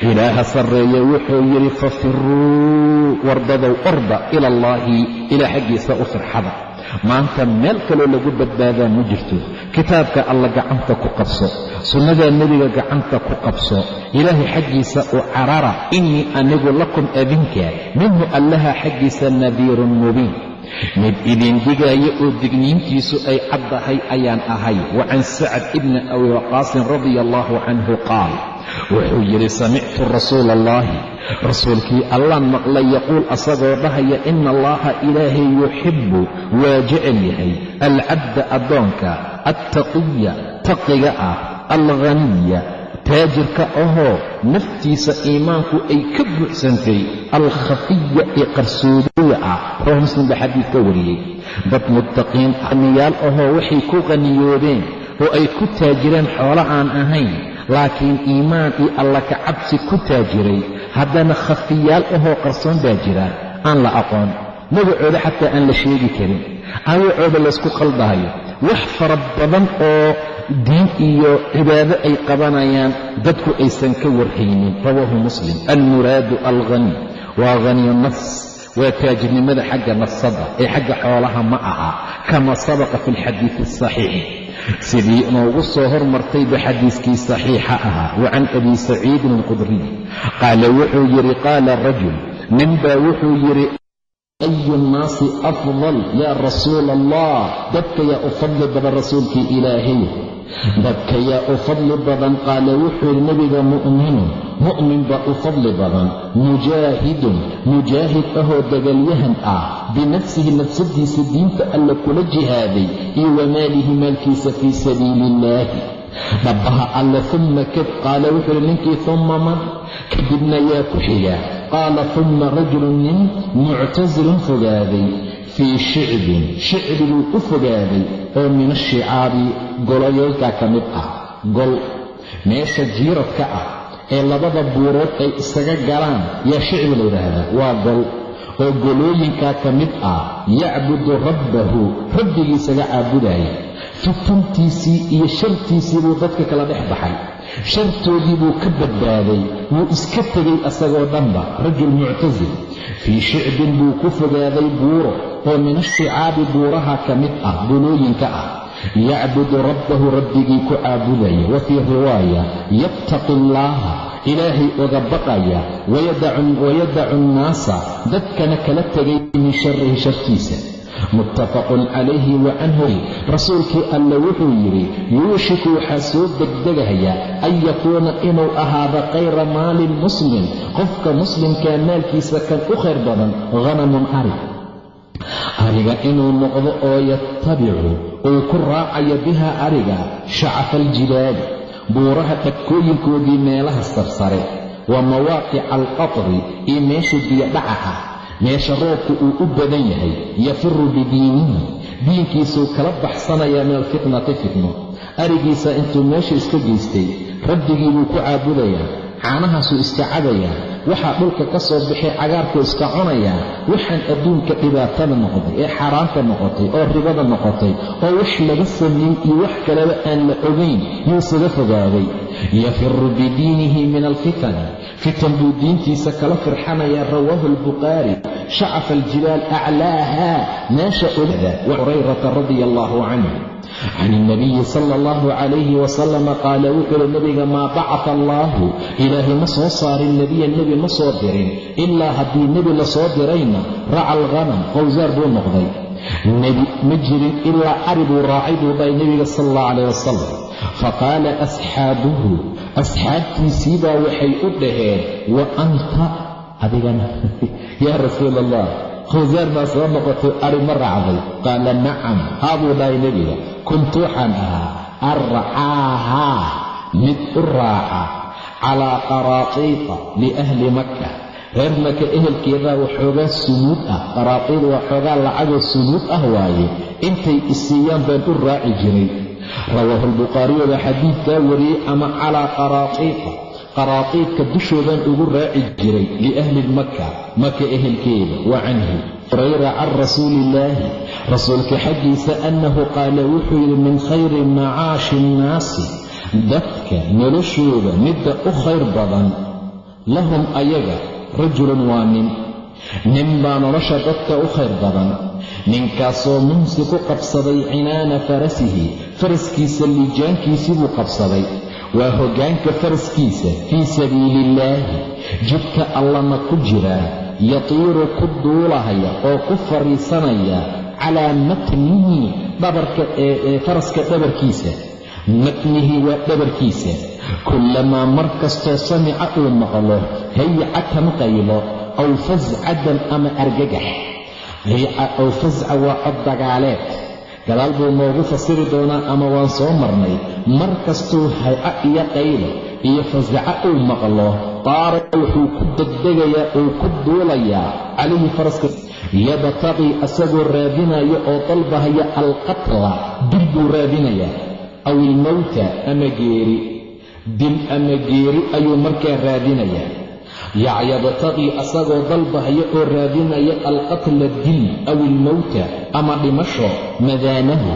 ilaaha sarreeye wuxuu yidhi fafiruu wardadow orda ila allaahi ilaa xaggiisa u firxada maanta meel kaloo lagu badbaadaa ma jirto. Kitaabka alla gacanta ku qabso sunnadaa nebiga gacanta ku qabso ilaahay xaggiisa u carara innii anigu lakum adinka minhu allaha xaggiisa nadiirun mubiin mid idin digaayo oo digniintiisu ay caddahay ayaan ahay. Wa can sacad ibni abi waqaasin radia allaahu canhu qaal wuxuu yidhi samictu rasuula allaahi rasuulkii allaan maqlay yaquul asagoo dhahaya ina allaha ilaahay yuxibbu waa jecel yahay alcabda addoonka attaqiya taqiga ah alghaniya taajirka ahoo naftiisa iimaanku ay ka buuxsantay alkhafiya ee qarsoodiga ah rawahu muslim xadiid ka wariyey. Dad muttaqiin qaniyaal ahoo waxay ku qaniyoodeen oo ay ku taajireen xoolo aan ahayn laakiin iimaan iyo alla ka cabsi ku taajiray. Haddana khafiyaal ahoo qarsoon baa jira. Aan la aqoon magacooda xataa aan la sheegi karin. Magacooda laysku qaldahayo wax fara badan oo diin iyo cibaado ay qabanayaan dadku aysan ka warhaynin. Rawaahu muslim. Almuraadu alghani. Waa haniyu nafs. Waa taajirnimada xagga nafsada ee xagga xoolaha ma aha kama sabaqa fi alxadiidi asaxiix sidii noogu soo hormartayba xadiiskii saxiixa ahaa. Wa can abi saciidin alqudriy qaala wuxuu yidhi qaala rajul. Ninbaa wuxuu yidhi ayu nnaasi afdal yaa rasuula allah dadka yaa u fadli badan rasuulkii ilaahay dadka yaa u fadli badan qaala wuxuu yidhi nebiga mu'minun mu'min baa u fadli badan mujaahidun mujaahid ahoo dagaalyahan ah binafsihi nafsadiisa diinta alla kula jihaaday iyo wamaalihi maalkiisa fii sabiili illaahi dhabbaha alle umma kad qaala wuxuu yidhi ninkii umma man kadibna yaa ku xiga qaala umma rajulun nin muctasilun fogaaday fii shicbin shicbi buu u fogaaday oo min ashicaabi goloyolkaa ka mid ah gol meesha jiiradka ah ee labada buurood ay isaga galaan yaa shicbi la yidhaahdaa waa gol oo golooyinkaa ka mid ah yacbudu rabbahu rabbigiisaga caabudaya fitantiisii iyo shartiisii buu dadka kala dhex baxay. Shartoodii buu ka badbaaday wuu iska tegay asagoo dhanba rajul muctasil fii shicbin buu ku fogaaday buuro oo min ashicaabi buuraha ka mid ah golooyinka ah. Yacbudu rabbahu rabbigii ku caabudaya wa fii riwaaya yattaqi allaaha ilaahay oga baqaya wayadacu annaasa dadkana kala tegay min sharihi shartiisa muttafaqun calayhi wa canhu rasuulkii alle wuxuu yidhi yuushiku waxaa soo degdegaya an yakuuna inuu ahaado khayra maalin muslim. Qofka muslimkaa maalkiisa kan u khayr badan hanamun ari. Ariga inuu noqdo oo yatabicu uu ku raacayo bihaa ariga shacafa aljibaali buuraha dhagkooyinkoodii meelaha sarsare wa mawaaqica alqatri iyo meesha biyodhaca ah meesha roobku uu u badan yahay yafiru bidiinihi. Diinkiisuu kala baxsanayaa min alfitnati fitno. Arigiisa intuu meesha iska geystay rabbigii buu ku caabudayaa caanahaasuu iska cabayaa waxaa dhulka ka soo baxay cagaarkuu iska cunayaa waxaan adduunka dhibaatada noqday ee xaaraanta noqotay oo ribada noqotay oo wax laga sameeyey iyo wax kaleba aan la ogayn yuu fogaaday. Yafiru bidiinihi min alfitani fitan buu diintiisa kala firxanayaa rawaahu albukhaari shacafa aljibaal aclaaha meesha ogada hurayrata radia allaahu canhu can ilnabiyi sala allahu calayhi wasalama qaala wuxuu uhi nebiga maa bacata allaahu ilaahay ma soo saarin nebiya nebi ma soo dirin ilaa haddii nebi la soo dirayna raca alghanam qowsaar buu noqday nebi ma jirin ilaa ari buu raacay buu dhahay nebiga sala allahu calayh wasalam faqaala asxaabuhu asxaabtiisiibaa waxay u dhaheen wa anta adigana yaa rasuul allah qowsaar baa soo noqotay ari ma raacday. Qaala nacam haa buu dhahay nebiga kuntu waxaan ahaa arcaahaa mid u raaca calaa qaraatiita liahli makka. Reer maka ehelkeedaa waxoogaa sunuud ah qaraatiid waa xoogaa lacagoo sunuud ah waaye intay isiiyaan baan u raaci jiray. Rawaahu albukhaariyu baa xadiidkaa wariyey ama calaa qaraatiita qaraatiidka dushoodaan ugu raaci jiray liahli maka maka ehelkeeda wa canhu. Hurayra can rasuuli illaahi rasuulka xaggiisa annahu qaala wuxuu yidhi min khayri macaashi innaasi dadka noloshooda midda u khayr badan lahum ayaga rajulun waa nin. Nin baa nolosha dadka u khayr badan. Ninkaasoo mumsi ku qabsaday cinaana farasihi faraskiisa liijaankiisii buu qabsaday waa hoggaanka faraskiisa fii sabiiliillaahi jidka allana ku jira yatiiru ku duulahaya oo ku fadhiisanaya calaa matnihi dhabarka faraska dhabarkiisa. Matnihi waa dhabarkiisa. Kullamaa mar kastoo samica uu maqlo haycatan qaylo aw fascadan ama argagax. Hayca aw fasca waa cod dagaaleed gadaal buu noogu fasiri doonaa ama waan soo marnay mar kastuu hayco iyo qaylo iyo fasaca uu maqlo taara wuxuu ku degdegayaa uu ku duulayaa calayhi faraska. Yabtaqii asagoo raadinaya oo dalbahaya alqatla dil buu raadinayaa. Aw ilmowta ama geeri dil ama geeri ayuu markaa raadinayaa yacyabtaqii asagoo dalbahaya oo raadinaya alqatla dil aw ilmowta ama dhimasho madaanahu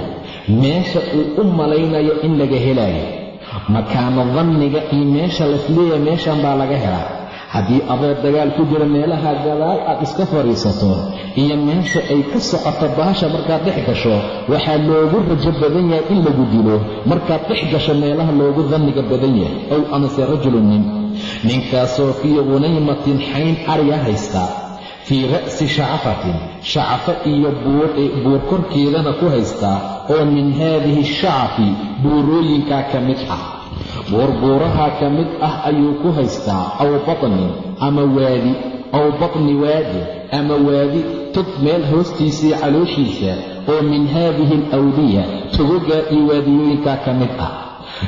meesha uu u malaynayo in laga helaayo. Makaano danniga iyo meesha lasleeya meeshan baa laga helaa. Haddii adoo dagaal ku jira meelaha gadaal aad iska fadhiisato iyo meesha ay ka socoto baasha markaad dhex gasho waxaa loogu rajo badan yahay in lagu dilo. Markaad dhex gasho meelaha loogu danniga badan yahay ow amase rajulun nin ninkaasoo fii hunaymatin xayn ariya haysta fii ra'si shacafatin shacafo iyo buur korkeedana ku haysta oo min haadihi shacafi buurooyinkaa ka mid ah. Buurbuuraha ka mid ah ayuu ku haystaa aw batnin ama waadi aw batni waadi ama waadi tog meel hoostiisii calooshiisa oo min haadihi alawdiya togogaa iyo waadiyooyinkaa ka mid ah.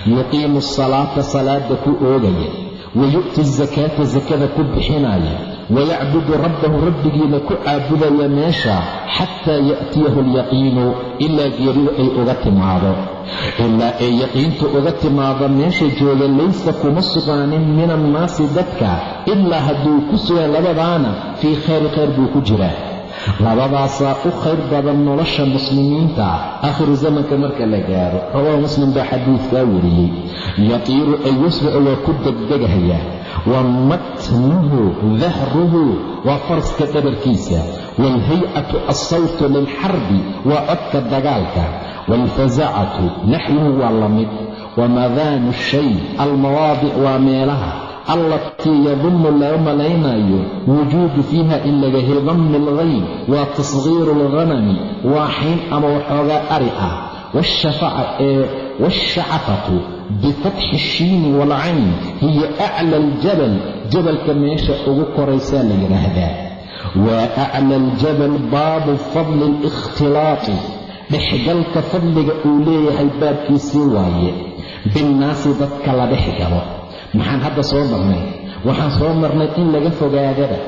Yuqiimu asalaata salaada ku oogaya wayu'ti asakaata sakada ku bixinaya wayacbudu rabbahu rabbigiina ku caabudaya meesha xataa ya'tiyahu alyaqiinu ilaa geeridu ay uga timaado ilaa ay yaqiintu uga timaado meesha jooga laysa kuma sugaanin min annaasi dadka ilaa hadduu ku sugan labadaana fii khayri khayr buu ku jiraa labadaasaa u khayr badan nolosha muslimiinta. Aakhiru zamanka marka la gaaro rawaahu muslim baa xadiidkaa wariyey yatiiru ay yusricu waa ku degdegahaya wa matnuhu dahruhu waa faraska dhabarkiisa waalhaycatu alsawtu lilxarbi waa codka dagaalka waalfasacatu naxwuhu waa la mid wamadaanu shay almawaadic waa meelaha allatii yadunnu laga malaynayo wujuudu fiiha in laga helo dammi alghayn waa tasgiiru alghanami waa xayn ama waxoogaa ari ah. Washacafatu bifatxi shiini waalcayn hiya acla aljabal jabalka meesha ugu koraysaa la yidhaahdaa. Waa acla aljabal baabu fadli alikhtilaati dhexgalka fadliga uu leeyahay baabkiisii waaye. Binnaasi dadka la dhex galo maxaan hadda soo marnay? Waxaan soo marnay in laga fogaadaba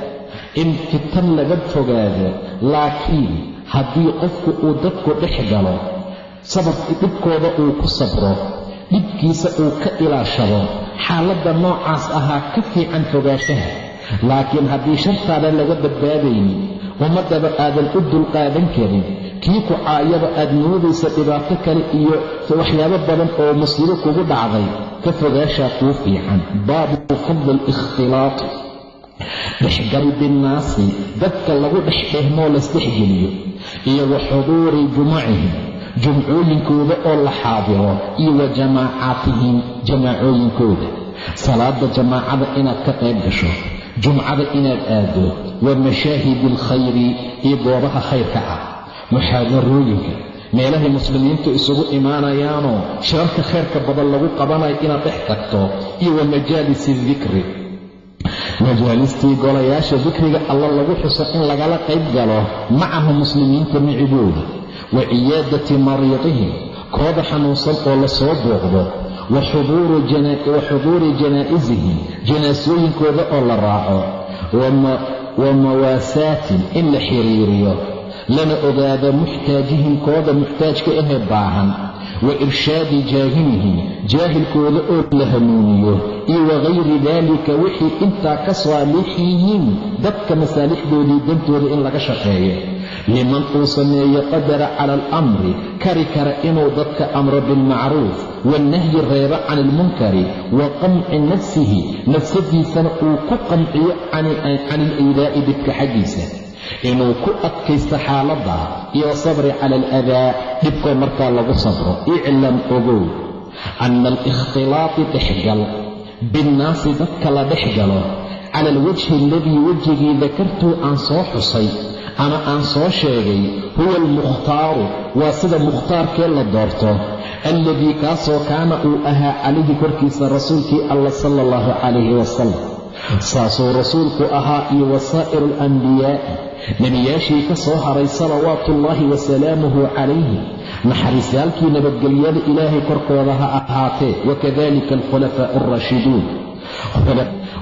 in fitan laga fogaado laakiin haddii qofku uu dadku dhex galo sababki dhibkooda uu ku sabro dhibkiisa uu ka ilaashado xaaladda noocaas ahaa ka fiican fogaashaha. Laakiin haddii shartaada laga badbaadaynin ummaddaba aadan u dulqaadan karin kii ku caayaba aad moodaysa dhibaato kale iyo waxyaabo badan oo musiibo kugu dhacday ka fogaashaa kuu fiican. Baabu fadli alikhtilaati dhexgali binnaasi dadka lagu dhex dhehmoo laysdhexgeliyo iyo wa xuduuri jumacihim jumcooyinkooda oo la xaadiro iyo wa jamaacaatihim jamaacooyinkooda. Salaada jamaacada inaad ka qayb gasho jumcada inaad aado wa mashaahidi alkhayri iyo goobaha khayrka ah muxaadarooyinka meelahay muslimiintu isugu imaanayaanoo shirarka khayrka badan lagu qabanayo inaad dhex tagto iyo wa majaalisi dikri. Majaalistii golayaasha dikriga alla lagu xuso in lagala qayb galo macahu muslimiinta micigooda wa ciyaadati mariidihim kooda xanuunsan oo la soo booqdo. Wa xuduuri janaa'isihim janaasooyinkooda oo la raaco. Wa mawaasaatin in la xiriiriyo lana ogaado muxtaajihim kooda muxtaajka ahee baahan wa irshaadi jaahilihim jaahilkooda oo la hanuuniyo iyo wagayri daalika wixii intaa ka saalixiyiin dadka masaalixdoodii dantooda in laga shaqeeyo. Liman uu sameeyo qadara cala alamri kari kara inuu dadka amro bilmacruuf wannahyi reebo can ilmunkari wa qamci nafsihi nafsadiisana uu ku qamciyo can iliydaa'i dhibka xaggiisa inuu ku adkaysto xaaladda iyo sabri cala aladaa dhibkoo markaa lagu sabro. iclam ogow. anna alikhtilaati dhexgal. binnaasi dadka la dhex galo cala alwajhi aladii wejigii dakartuu aan soo xusay ama aan soo sheegay huwa almukhtaaru waa sida mukhtaarkee la doorto. alladii kaasoo kaana uu ahaa calayhi korkiisa rasuulkii alla sala allahu calayhi wasalam saasuu rasuulku ahaa iyo wasaa'iru alambiyaa'i nebiyaashii ka soo haray salawaatuullaahi wasalaamuhu calayhi naxariisyaalkii nabadgelyada ilaahay korkooda ha ahaatee wakadalika alkhulafaa'u alraashiduun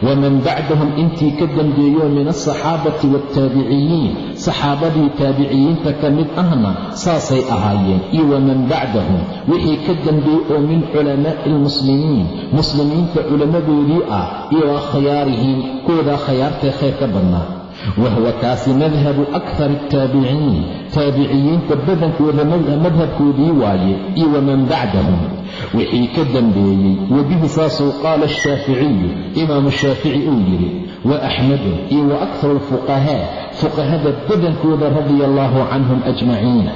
waman bacdahum intii ka dambeeyo min alsaxaabati waaltaabiciyiin saxaabadii taabiciyiinta ka mid ahna saasay ahaayeen iyo waman bacdahum wixii ka dambeeyey oo min culamaa'i almuslimiin muslimiinta culammadoodii ah iyo akhyaarihim koodaa khayaartee khayr ka badnaa wahuwa kaasi madhabu akthar altaabiciin taabiciyiinta badankooda madhabkoodii waaye iyo waman bacdahum wixii ka dambeeyey wabihi saasuu qaala ashaaficiyu imaamu shaafici uu yidhi wa axmedu iyo wa akharu alfuqahaa fuqahada badankooda radia allaahu canhum ajmaciin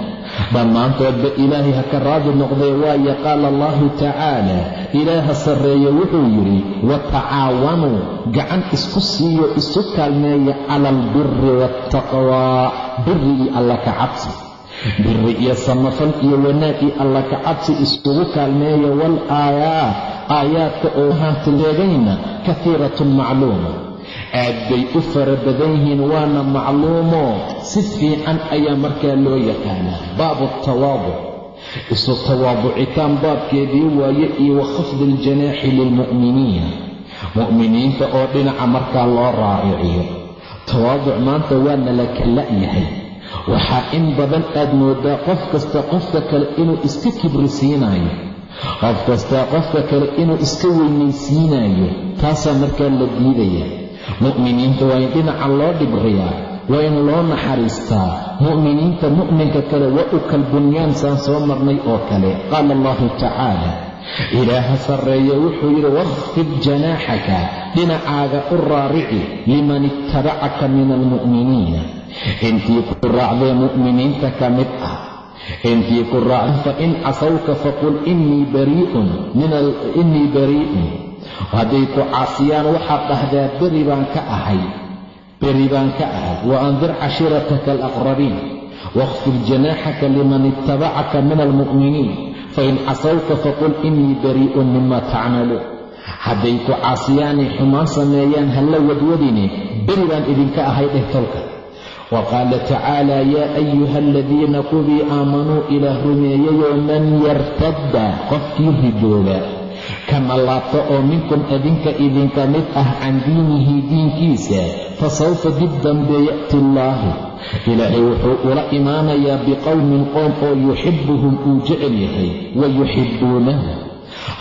dhammaantoodba ilaahay ha ka raadi noqdee waaye qaala allahu tacaala ilaaha sarreeye wuxuu yidhi wa tacaawanuu gacan isku siiyo isu kaalmeeya cala albiri waaltaqwaa biri iyo alla ka cabsi. Biri iyo samafal iyo wanaag iyo alla ka cabsi iskugu kaalmeeya wal aayaat. Aayaadka oo haantileegayna kahiiratun macluuma aad bay u fara badan yihiin waana macluumo. Si fiican ayaa markaa loo yaqaanaa. Baabu tawaaduc isu tawaaducitaan baabkeedii waaye iyo wa khafdi aljanaaxi lilmu'miniin mu'miniinta oo dhinaca markaa loo raariciyo. Tawaaduc maanta waana la kala'yahay waxaa in badan aad moodaa qof kasta qofka kale inuu iska kibrisiinaayo. Qof kasta qofka kale inuu iska weynaysiinaayo. Taasaa markaa la diidaya mu'miniinta waa in dhinaca loo dhibriyaa waa in loo naxariistaa. Mu'miniinta mu'minka kale waa u kalbunyaan saan soo marnay oo kale. Qaala allahu tacaala ilaaha sarreeye wuxuu yidhi wakhfid janaaxaka dhinacaaga u raarici liman ittabacaka min almu'miniina intii ku raacdee mu'miniinta ka mid ah intii ku raacda fain casawka faqul innii barii'un hadday ku caasiyaan waxaad dhahdaa beri baan ka ahay. Beri baan ka ahay. Wa andir cashiirataka alaqrabiin wakhfid janaaxaka liman ittabacaka min almu'miniin fain casawka faqul innii barii'un mima tacmaluun. Hadday ku caasiyaanay xumaan sameeyaan halla wadwadine. Beri baan idinka ahay dheh tolka. Wa qaala tacaala yaa ayuha aladiina kuwii aamanuu ilaah rumeeyayoo man yartadda. Qofkii ridooba kana laabta oo minkum adinka idinka mid ah can diinihi diinkiisa fa sawfa dib dambe ya'ti allaahu ilaahay wuxuu ula imaanayaa biqowmin qoom oo yuxibbuhum uu jecel yahay wa yuxibbuunahu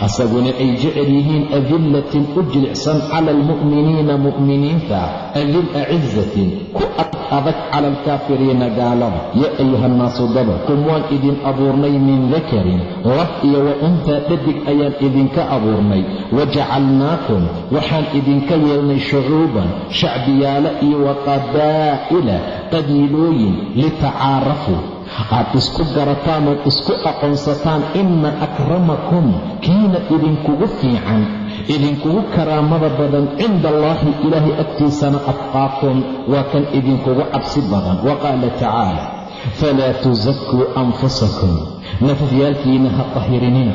asaguna ay jecel yihiin adillatin u jilicsan cala almu'miniina mu'miniinta adil acizatin ku ad adag cala alkaafiriina gaalada. Yaa ayuha nnaasu daba kum waan idin abuurnay min dakarin lab iyo wa untaa dhadig ayaan idinka abuurnay. Wajacalnaakum waxaan idinka yeelnay shucuuban shacbiyaalo iyo wa qabaa'ila qabiilooyin litacaarafuu aad isku garataan ood isku aqoonsataan inna akramakum kiina idinkugu fiican idinkugu karaamada badan cinda allaahi ilaahay agtiisana adqaakum waa kan idinkugu cabsi badan. Wa qaala tacaala falaa tusakuu anfusakum. Nafafyaalkiina ha tahirinina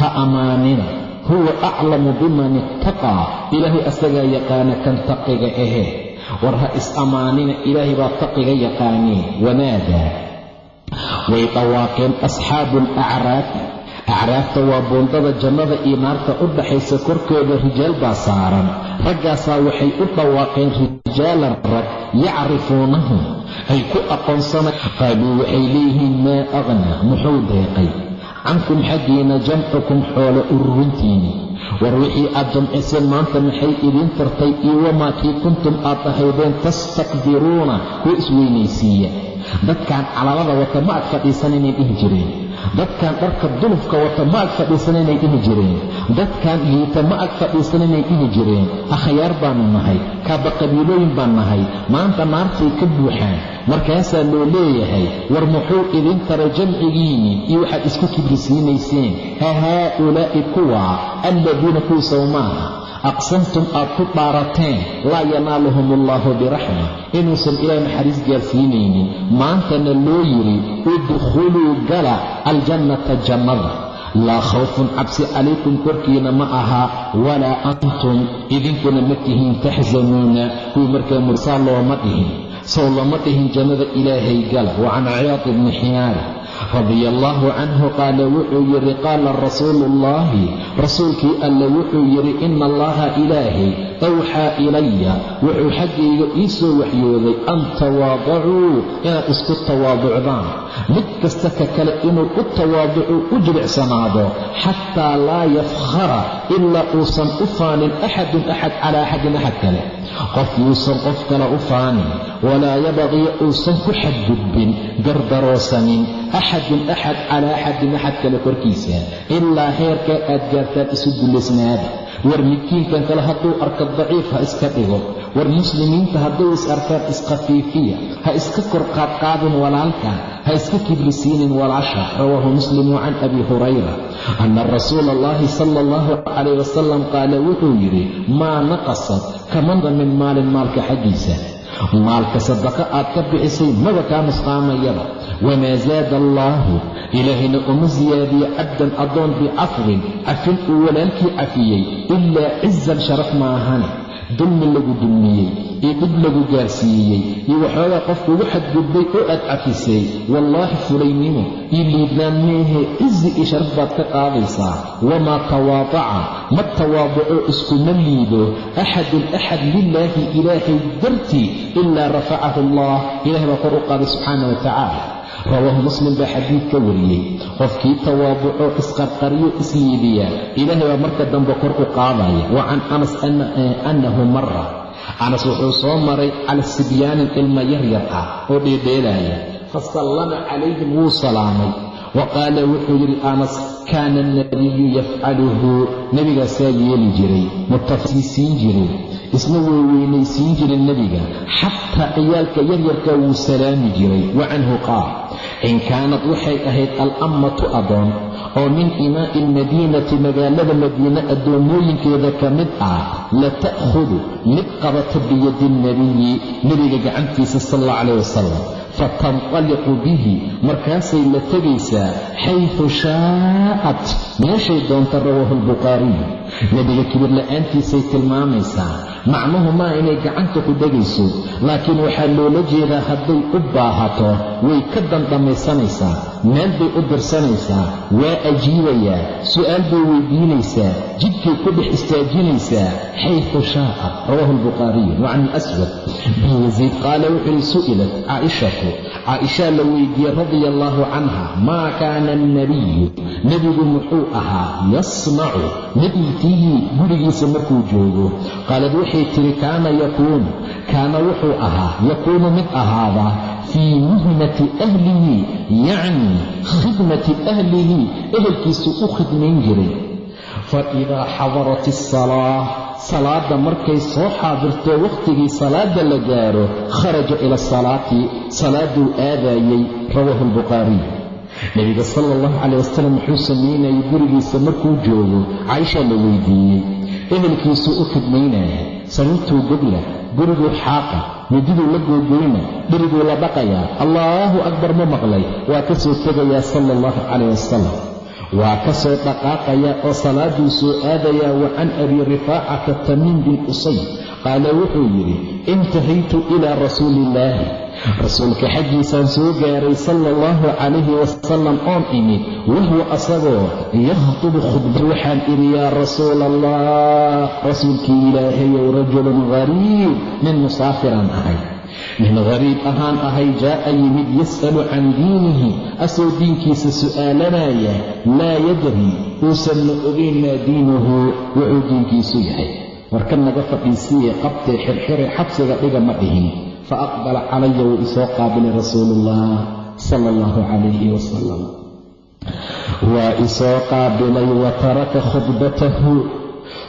ha ammaanina huwa aclamu biman ittaqaa ilaahay asagaa yaqaana kan taqiga ahee. War ha is-ammaanina ilaahay baa taqiga yaqaanee. Wanaadaa way dhawaaqeen asxaabu alacraafi acraafta waa buundada jannada iyo naarta u dhaxaysa korkooda rijaal baa saaran. Raggaasaa waxay u dhawaaqeen rijaalan rag yacrifuunahum ay ku aqoonsanay qaaluu waxay leeyihiin maa aqnaa muxuu deeqay. Cankum xaggiina jamcukum xoolo ururintiinni war wixii aad jamciseen maanta maxay idiin tartay iyo wamaa kii kuntum aad ahaydeen tastakbiruuna kuwa isweynaysiiya dadkan calalada wata ma ad fadhiisan inay dhihi jireen. Dadkan dharka dulufka wata ma ag fadhiisananay dhihi jireen. Dadkan liita ma ag fadhiisananay dhihi jireen. Akhyaar baanu nahay kaaba qabiilooyin baan nahay. Maanta naartay ka buuxaan. Markaasaa loo leeyahay war muxuu idin tara jamcigiinni iyo waxaad isku kibrisiinayseen ha haa'ulaa'i kuwa alladiina kuwii sow maaha aqsamtum aad ku dhaarateen laa yanaaluhum allaahu biraxma inuusan ilaah naxariis gaarsiinaynin maantana loo yidhi udkhuluu gala aljannata jannada laa khawfun cabsi calaykum korkiina ma aha walaa antum idinkuna ma tihiin taxsanuuna kuwii markaa mursaa looma dhihin sow lama dhihin jannada ilaahay gala wa can ciyaad ibni xiyaari radia allaahu canhu qaala wuxuu yidhi qaala rasuulu ullaahi rasuulkii alle wuxuu yidhi ina allaha ilaahay awxaa ilaya wuxuu xaggayga ii soo waxyooday an tawaadacuu inaad isku tawaaducdaan. Mid kasta ka kale inuu u tawaaducu u jilicsanaado xataa laa yafkhara ilaa uusan u faanin axadun axad calaa axadin axad kale qof yuusan qof kale u faanin walaa yabaqii uusan ku xadgudbin gardaroosanin axadun axad calaa axadin axad kale korkiisa ilaa heerkaa aad gaartaan isu dullisnaada war midkiinkan kale hadduu arko daciif ha iska dhigo. War muslimiinta hadduu is arkaan iskhafiifiya ha iska kor qaadqaadin walaalka. Ha iska kibrisiinin walaasha. Rawaahu muslimu can abi hurayra. Anna rasuula allahi sala allahu calayh wasalam qaala wuxuu yidhi maa naqasad kamanda min maalin maalka xaggiisa maalka sadaqa aad ka bixisay maba kaa nusqaamayaba wamaa zaada allaahu ilaahayna uma siyaadiye cabdan addoon bicafwin cafin uu walaalkii cafiyey ilaa cizan sharaf maahane dulmi lagu dulmiyey iyo dhib lagu gaarsiiyey iyo waxoogaa qofku ugu xadgudbay oo aad cafisay wallaahi fulaynimo iyo liidnaan meehee cizi iyo sharaf baad ka qaadaysaa. Wamaa tawaadaca ma tawaaduco iskuma liido axadun axad lilaahi ilaahay dartii ilaa rafacahu allah ilahay baa kor u qaaday subxaana wa tacaala rawaahu muslim baa xadiid ka wariyey. Qofkii tawaaduco isqarqariyo isliidiya ilaahay baa marka dambe kor u qaadaya. Wa can anas annahu mara anas wuxuu soo maray cala sibyaanin ilma yaryar ah oo dheedheelaaya. Fasallama calayhim wuu salaamay. Wa qaala wuxuu yidhi anas kaana alnabiyu yafcaluhu. Nebigaasaa yeeli jiray mutafsiisiin jiray. Isna weyweynaysiin jiray nebiga. Xataa ciyaalka yaryarka wuu salaami jiray. Wa canhu qaal in kaanad waxay ahayd alammatu adoon oo min imaa'i almadiinati magaalada madiine addoommooyinkeeda ka mid ah la ta'khudu mid qabata biyadi alnebiyi nebiga gacantiisa sal allah calayh wasalam fatanqaliqu bihi. Markaasay la tegaysaa xayfu shaa'at. Meeshay doonta rawaahu albukhaariy nebiga kibir la'aantiisay tilmaamaysaa macnuhu maa inay gacanta ku dhegayso laakiin waxaa loola jeedaa hadday u baahato way ka dandhamaysanaysaa meel bay u dirsanaysaa waa ajiibayaa su'aal bay weydiinaysaa jidkay ku dhex istaajinaysaa. Xayfu shaa'at rawaahu albukhaariyu wa can alaswad bin yasiid qaala wuxuu yihi su'ilat caa'ishatu caaishaa la weydiiyey radia allaahu canha maa kaana alnabiyu nebigu muxuu ahaa yasnacu nebigtiihii gurigiisa markuu joogo. Qaalad waxay tidhi kaana yakuunu. Kaana wuxuu ahaa yakuunu mid ahaada fii mihnati ahlihi yacni khidmati ahlihi ehelkiisu u khidmayn jiray. Fa idaa xadarat asalaa salaadda markay soo xaadirto wakhtigii salaadda la gaaro kharaja ila asalaati salaadduu aadaayey rawaahu albukhaariy nebiga sala allahu calayh wasalam wuxuu samaynayay gurigiisa markuu joogo caaishaa la weydiiyey. Ehelkiisuu u khidmaynaya sababtuu gogla guriguu xaaqa mididuu la googoyna dhiriguu la dhaqayaa allaahu akbar ma maqlay waa ka soo tegayaa sala allahu calayh wasalam waa ka soo dhaqaaqayaa oo salaadduu soo aadayaa wa can abi rifaacata tamiim bin usay qaala wuxuu yidhi intahaytu ilaa rasuuliillaahi rasuulka xaggiisaan soo gaaray sala allahu calayhi wasalam oon imid wahuwa asagoo yakhdubu khudba waxaan idhi yaa rasuula allah rasuulkii ilaahayow rajulun hariib nin musaafiraan ahay nin hariib ahaan ahay jaa'a yimid yas'alu can diinihi asoo diinkiisa su'aalanaya laa yadri uusanna ogayn maa diinuhu wuxuu diinkiisu yahay. Warka naga fadhiisiiye qabtee xirxire xabsiga dhiga ma dhihin. Fa aqbala calaya wuu isoo qaabilay rasuuluullah sala allahu calayhi wasalam waa isoo qaabilay wa taraka khudbatahu.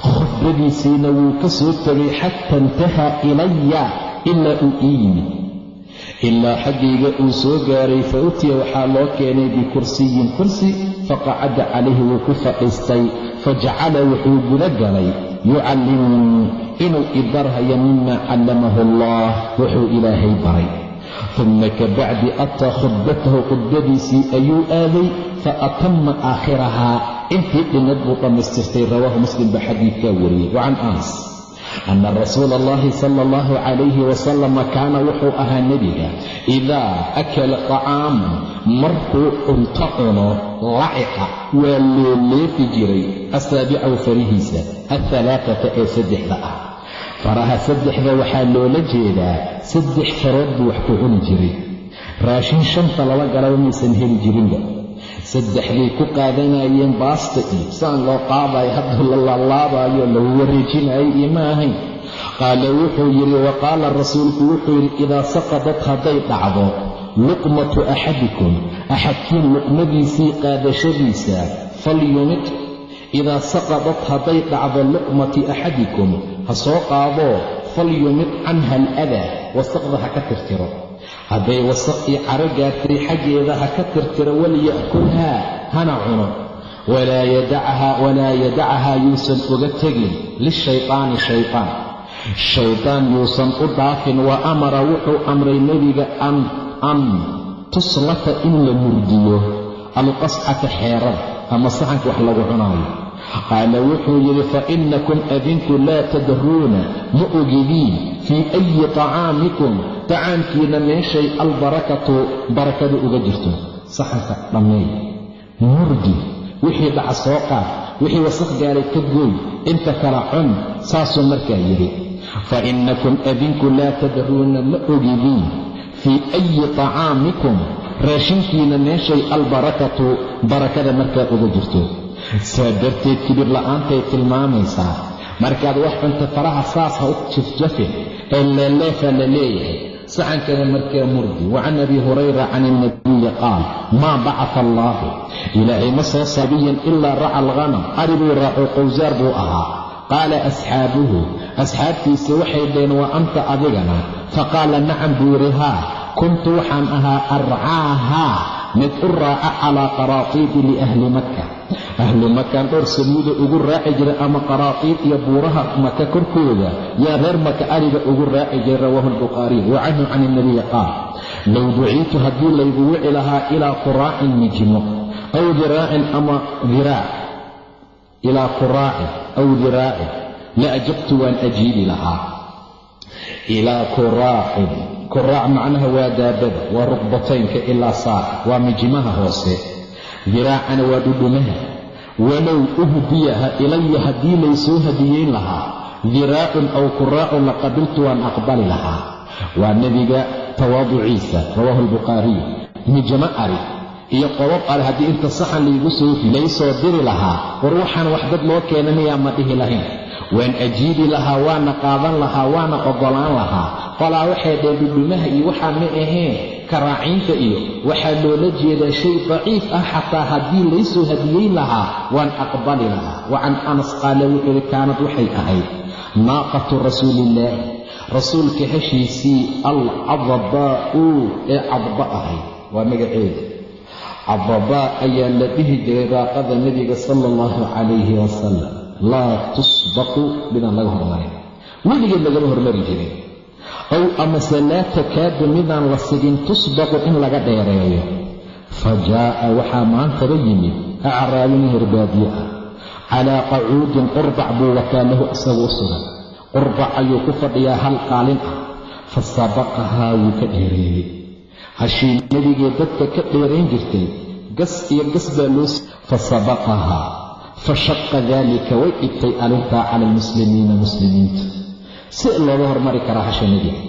Khudbadiisiina wuu ka soo tegay xata intahaa ilaya ilaa uu ii yimid. Ilaa xaggayga uu soo gaaray fa utiya waxaa loo keenay bikursiyin kursi faqacada calayhi wuu ku fadhiistay fajacala wuxuu guda galay yucallimnii inuu ibarhayo mima callamahu allah wuxuu ilaahay baray. Uma kabacdi ataa khudbatahu khudbadiisii ayuu aaday fa atama aakhirahaa. Intii dhinad buu dhammaystirtay rawaahu muslim baa xadiidkaa wariyey. Wacan anas ana rasuula allahi sala allahu calayhi wasalama kaana wuxuu ahaa nebiga idaa akala طacaama markuu cunto cuno laciqa waa leeleefi jiray asaabicahu farihiisa alhalaaata ee saddexda ah faraha saddexda waxaa loola jeedaa saddex farood buu wax ku cuni jiray raashin shanta laba galaba maysan heli jirinba saddexday ku qaadanayeen baasta iyo saan loo qaadayo hadduu la laalaabaayo lagu wareejinayo iyo ma ahayn. Qaala wuxuu yidhi wa qaala rasuulku wuxuu yidhi idaa saqadat hadday dhacdo luqmatu axadikum axadkiin luqmadiisii qaadashadiisa falyumid idaa saqadat hadday dhacdo luqmati axadikum ha soo qaadoo falyumid canha aladaa wasaqda ha ka tirtiro hadday wasaq iyo caro gaartay xaggeeda ha ka tirtiro walya'kulhaa hana cuno. Walaa yadacahaa yuusan uga tegin lishaytaani shaytaan. Shaydaan yuusan u dhaafin wa amara wuxuu amray nebiga an tuslata in la murdiyo. Alqascata xeerada ama saxanka wax lagu cunaayo qaala wuxuu yidhi fa innakum adinku laa tadruuna ma ogidiin fii ayi tacaamikum tacaamkiina meeshay albarakatu barakadu uga jirto. Saxanka dhammeey murdi wixii dhaca soo qaad wixii wasaq gaaray ka gooy inta kala cun saasuu markaa yidhi fa innakum adinku laa tadruuna ma ogidiin fii ayi tacaamikum raashinkiina meeshay albarakatu barakada markaa uga jirto saa darteed kibir la'aantay tilmaamaysaa. Markaad wax cunta faraha saas ha u jafjafin ee leeleefaa la leeyahay. Saxankana markaa murdi. Wa can abi hurayra can ilnabiyi qaal maa bacata allaahu. Ilaahay ma soo sabiyan ilaa raca alghanam. Ari buu qowsaar buu ahaa. Qaala asxaabuhu asxaabtiisa waxay dhaheen waa anta adigana? Faqaala nacam buu yidhi haa kuntu waxaan ahaa arcaahaa. Mid u raaca calaa qaraatiidi liahli makka ahlu makaan dhowr sanuuda ugu raaci jiray ama qaraatiid iyo buuraha maka korkooda yaa reer maka ariga ugu raaci jiray rawaahu albukhaariy wa canhu can ilnabiyi qaal low duciitu haddii laygu wici lahaa ilaa quraacin mijimo aw diraacin ama diraac ilaa quraacin aw diraacin la ajabtu waan ajiibi lahaa. Ilaa quraacin. Quraac macnaha waa daabada waa ruqbataynka ilaa saaka waa mijimaha hoose diraacana waa dhudhumaha walow uhdiyaha ilaya haddii laysoo hadiyeyn lahaa diraacun aw quraacun laqabiltu waan aqbali lahaa. Waa nebiga tawaaduciisa rawaahu albukhaariy mijamo ari iyo qobob ari haddii inta saxan laygu soo laysoo diri lahaa war waxaan wax dad loo keena miyaa ma dhihi lahayn. Waan ajiibi lahaa waana qaadan lahaa waana oggolaan lahaa. Qolaa waxay dheen dhudhumaha iyo waxaa ma aheen karaaciinta iyo waxaa loola jeedaa shay daciif ah xataa haddii laysoo hadiyeyn lahaa waan aqbali lahaa. Wa can anas qaala wuxuu kaanad waxay ahayd naaqatu rasuuliillaahi rasuulka heshiisii alcadabaa'u ee cadba ahayd. Waa magaceeda. Cadabaa ayaa la dhihi jiray raaqada nebiga sala allahu calayhi wasalam laa tusbaqu midaan laga hormarin. Weligeed lagama hormari jirin ow amase laa takaadu midaan la sigin tusbaqu in laga dheereeyo. Fa jaa'a waxaa maantaba yimid acraabin herbaadiye ah calaa qacuudin qurbac buu wataa lahu isagu u sugan. Qurbac ayuu ku fadhiyaa hal qaalin ah. Fa sabaqahaa wuu ka dheereeyey. Nebigee dadka ka dheerayn jirtay gas iyo gas baa loo fa sabaqahaa. Fa shaqa daalika way dhigtay arrintaa cala almuslimiina muslimiinta si looga hormari karaa hasha nebiga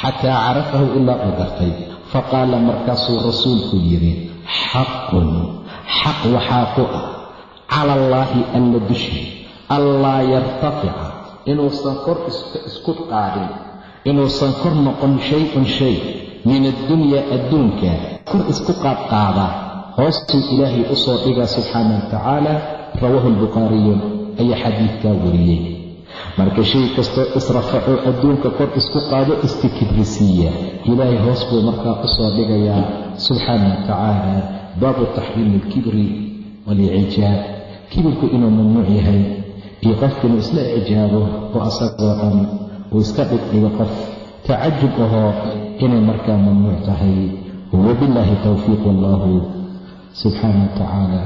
xataa carafahu ilaa uu gartay faqaala markaasuu rasuulku yidhi xaqun xaq waxaa ku ah. Cala allaahi alla dushi allaa yartafica inuusan kor isku qaadin. Inuusan kor noqon shay-un shay. Min addunyaa adduunka kor isku qaadqaadaa hoostuu ilaahay u soo dhigaa subxaana wa tacaala rawaahu albukhaariyu ayaa xadiidkaa wariyey marka shay kastoo israfaco adduunka kor isku qaado istikibrisiiya ilaahay hoos buu markaa u soo dhigayaa subxaana wa tacaala. Baabu taxriimi alkibri waalicijaab kibirku inuu mamnuuc yahay iyo qofku inuu isla ijaabo oo asagoo dhan uu iska dhigdhigo qof tacajub ahoo inay markaa mamnuuc tahay. Wabillaahi towfiiq wallahu subxaana wa tacaala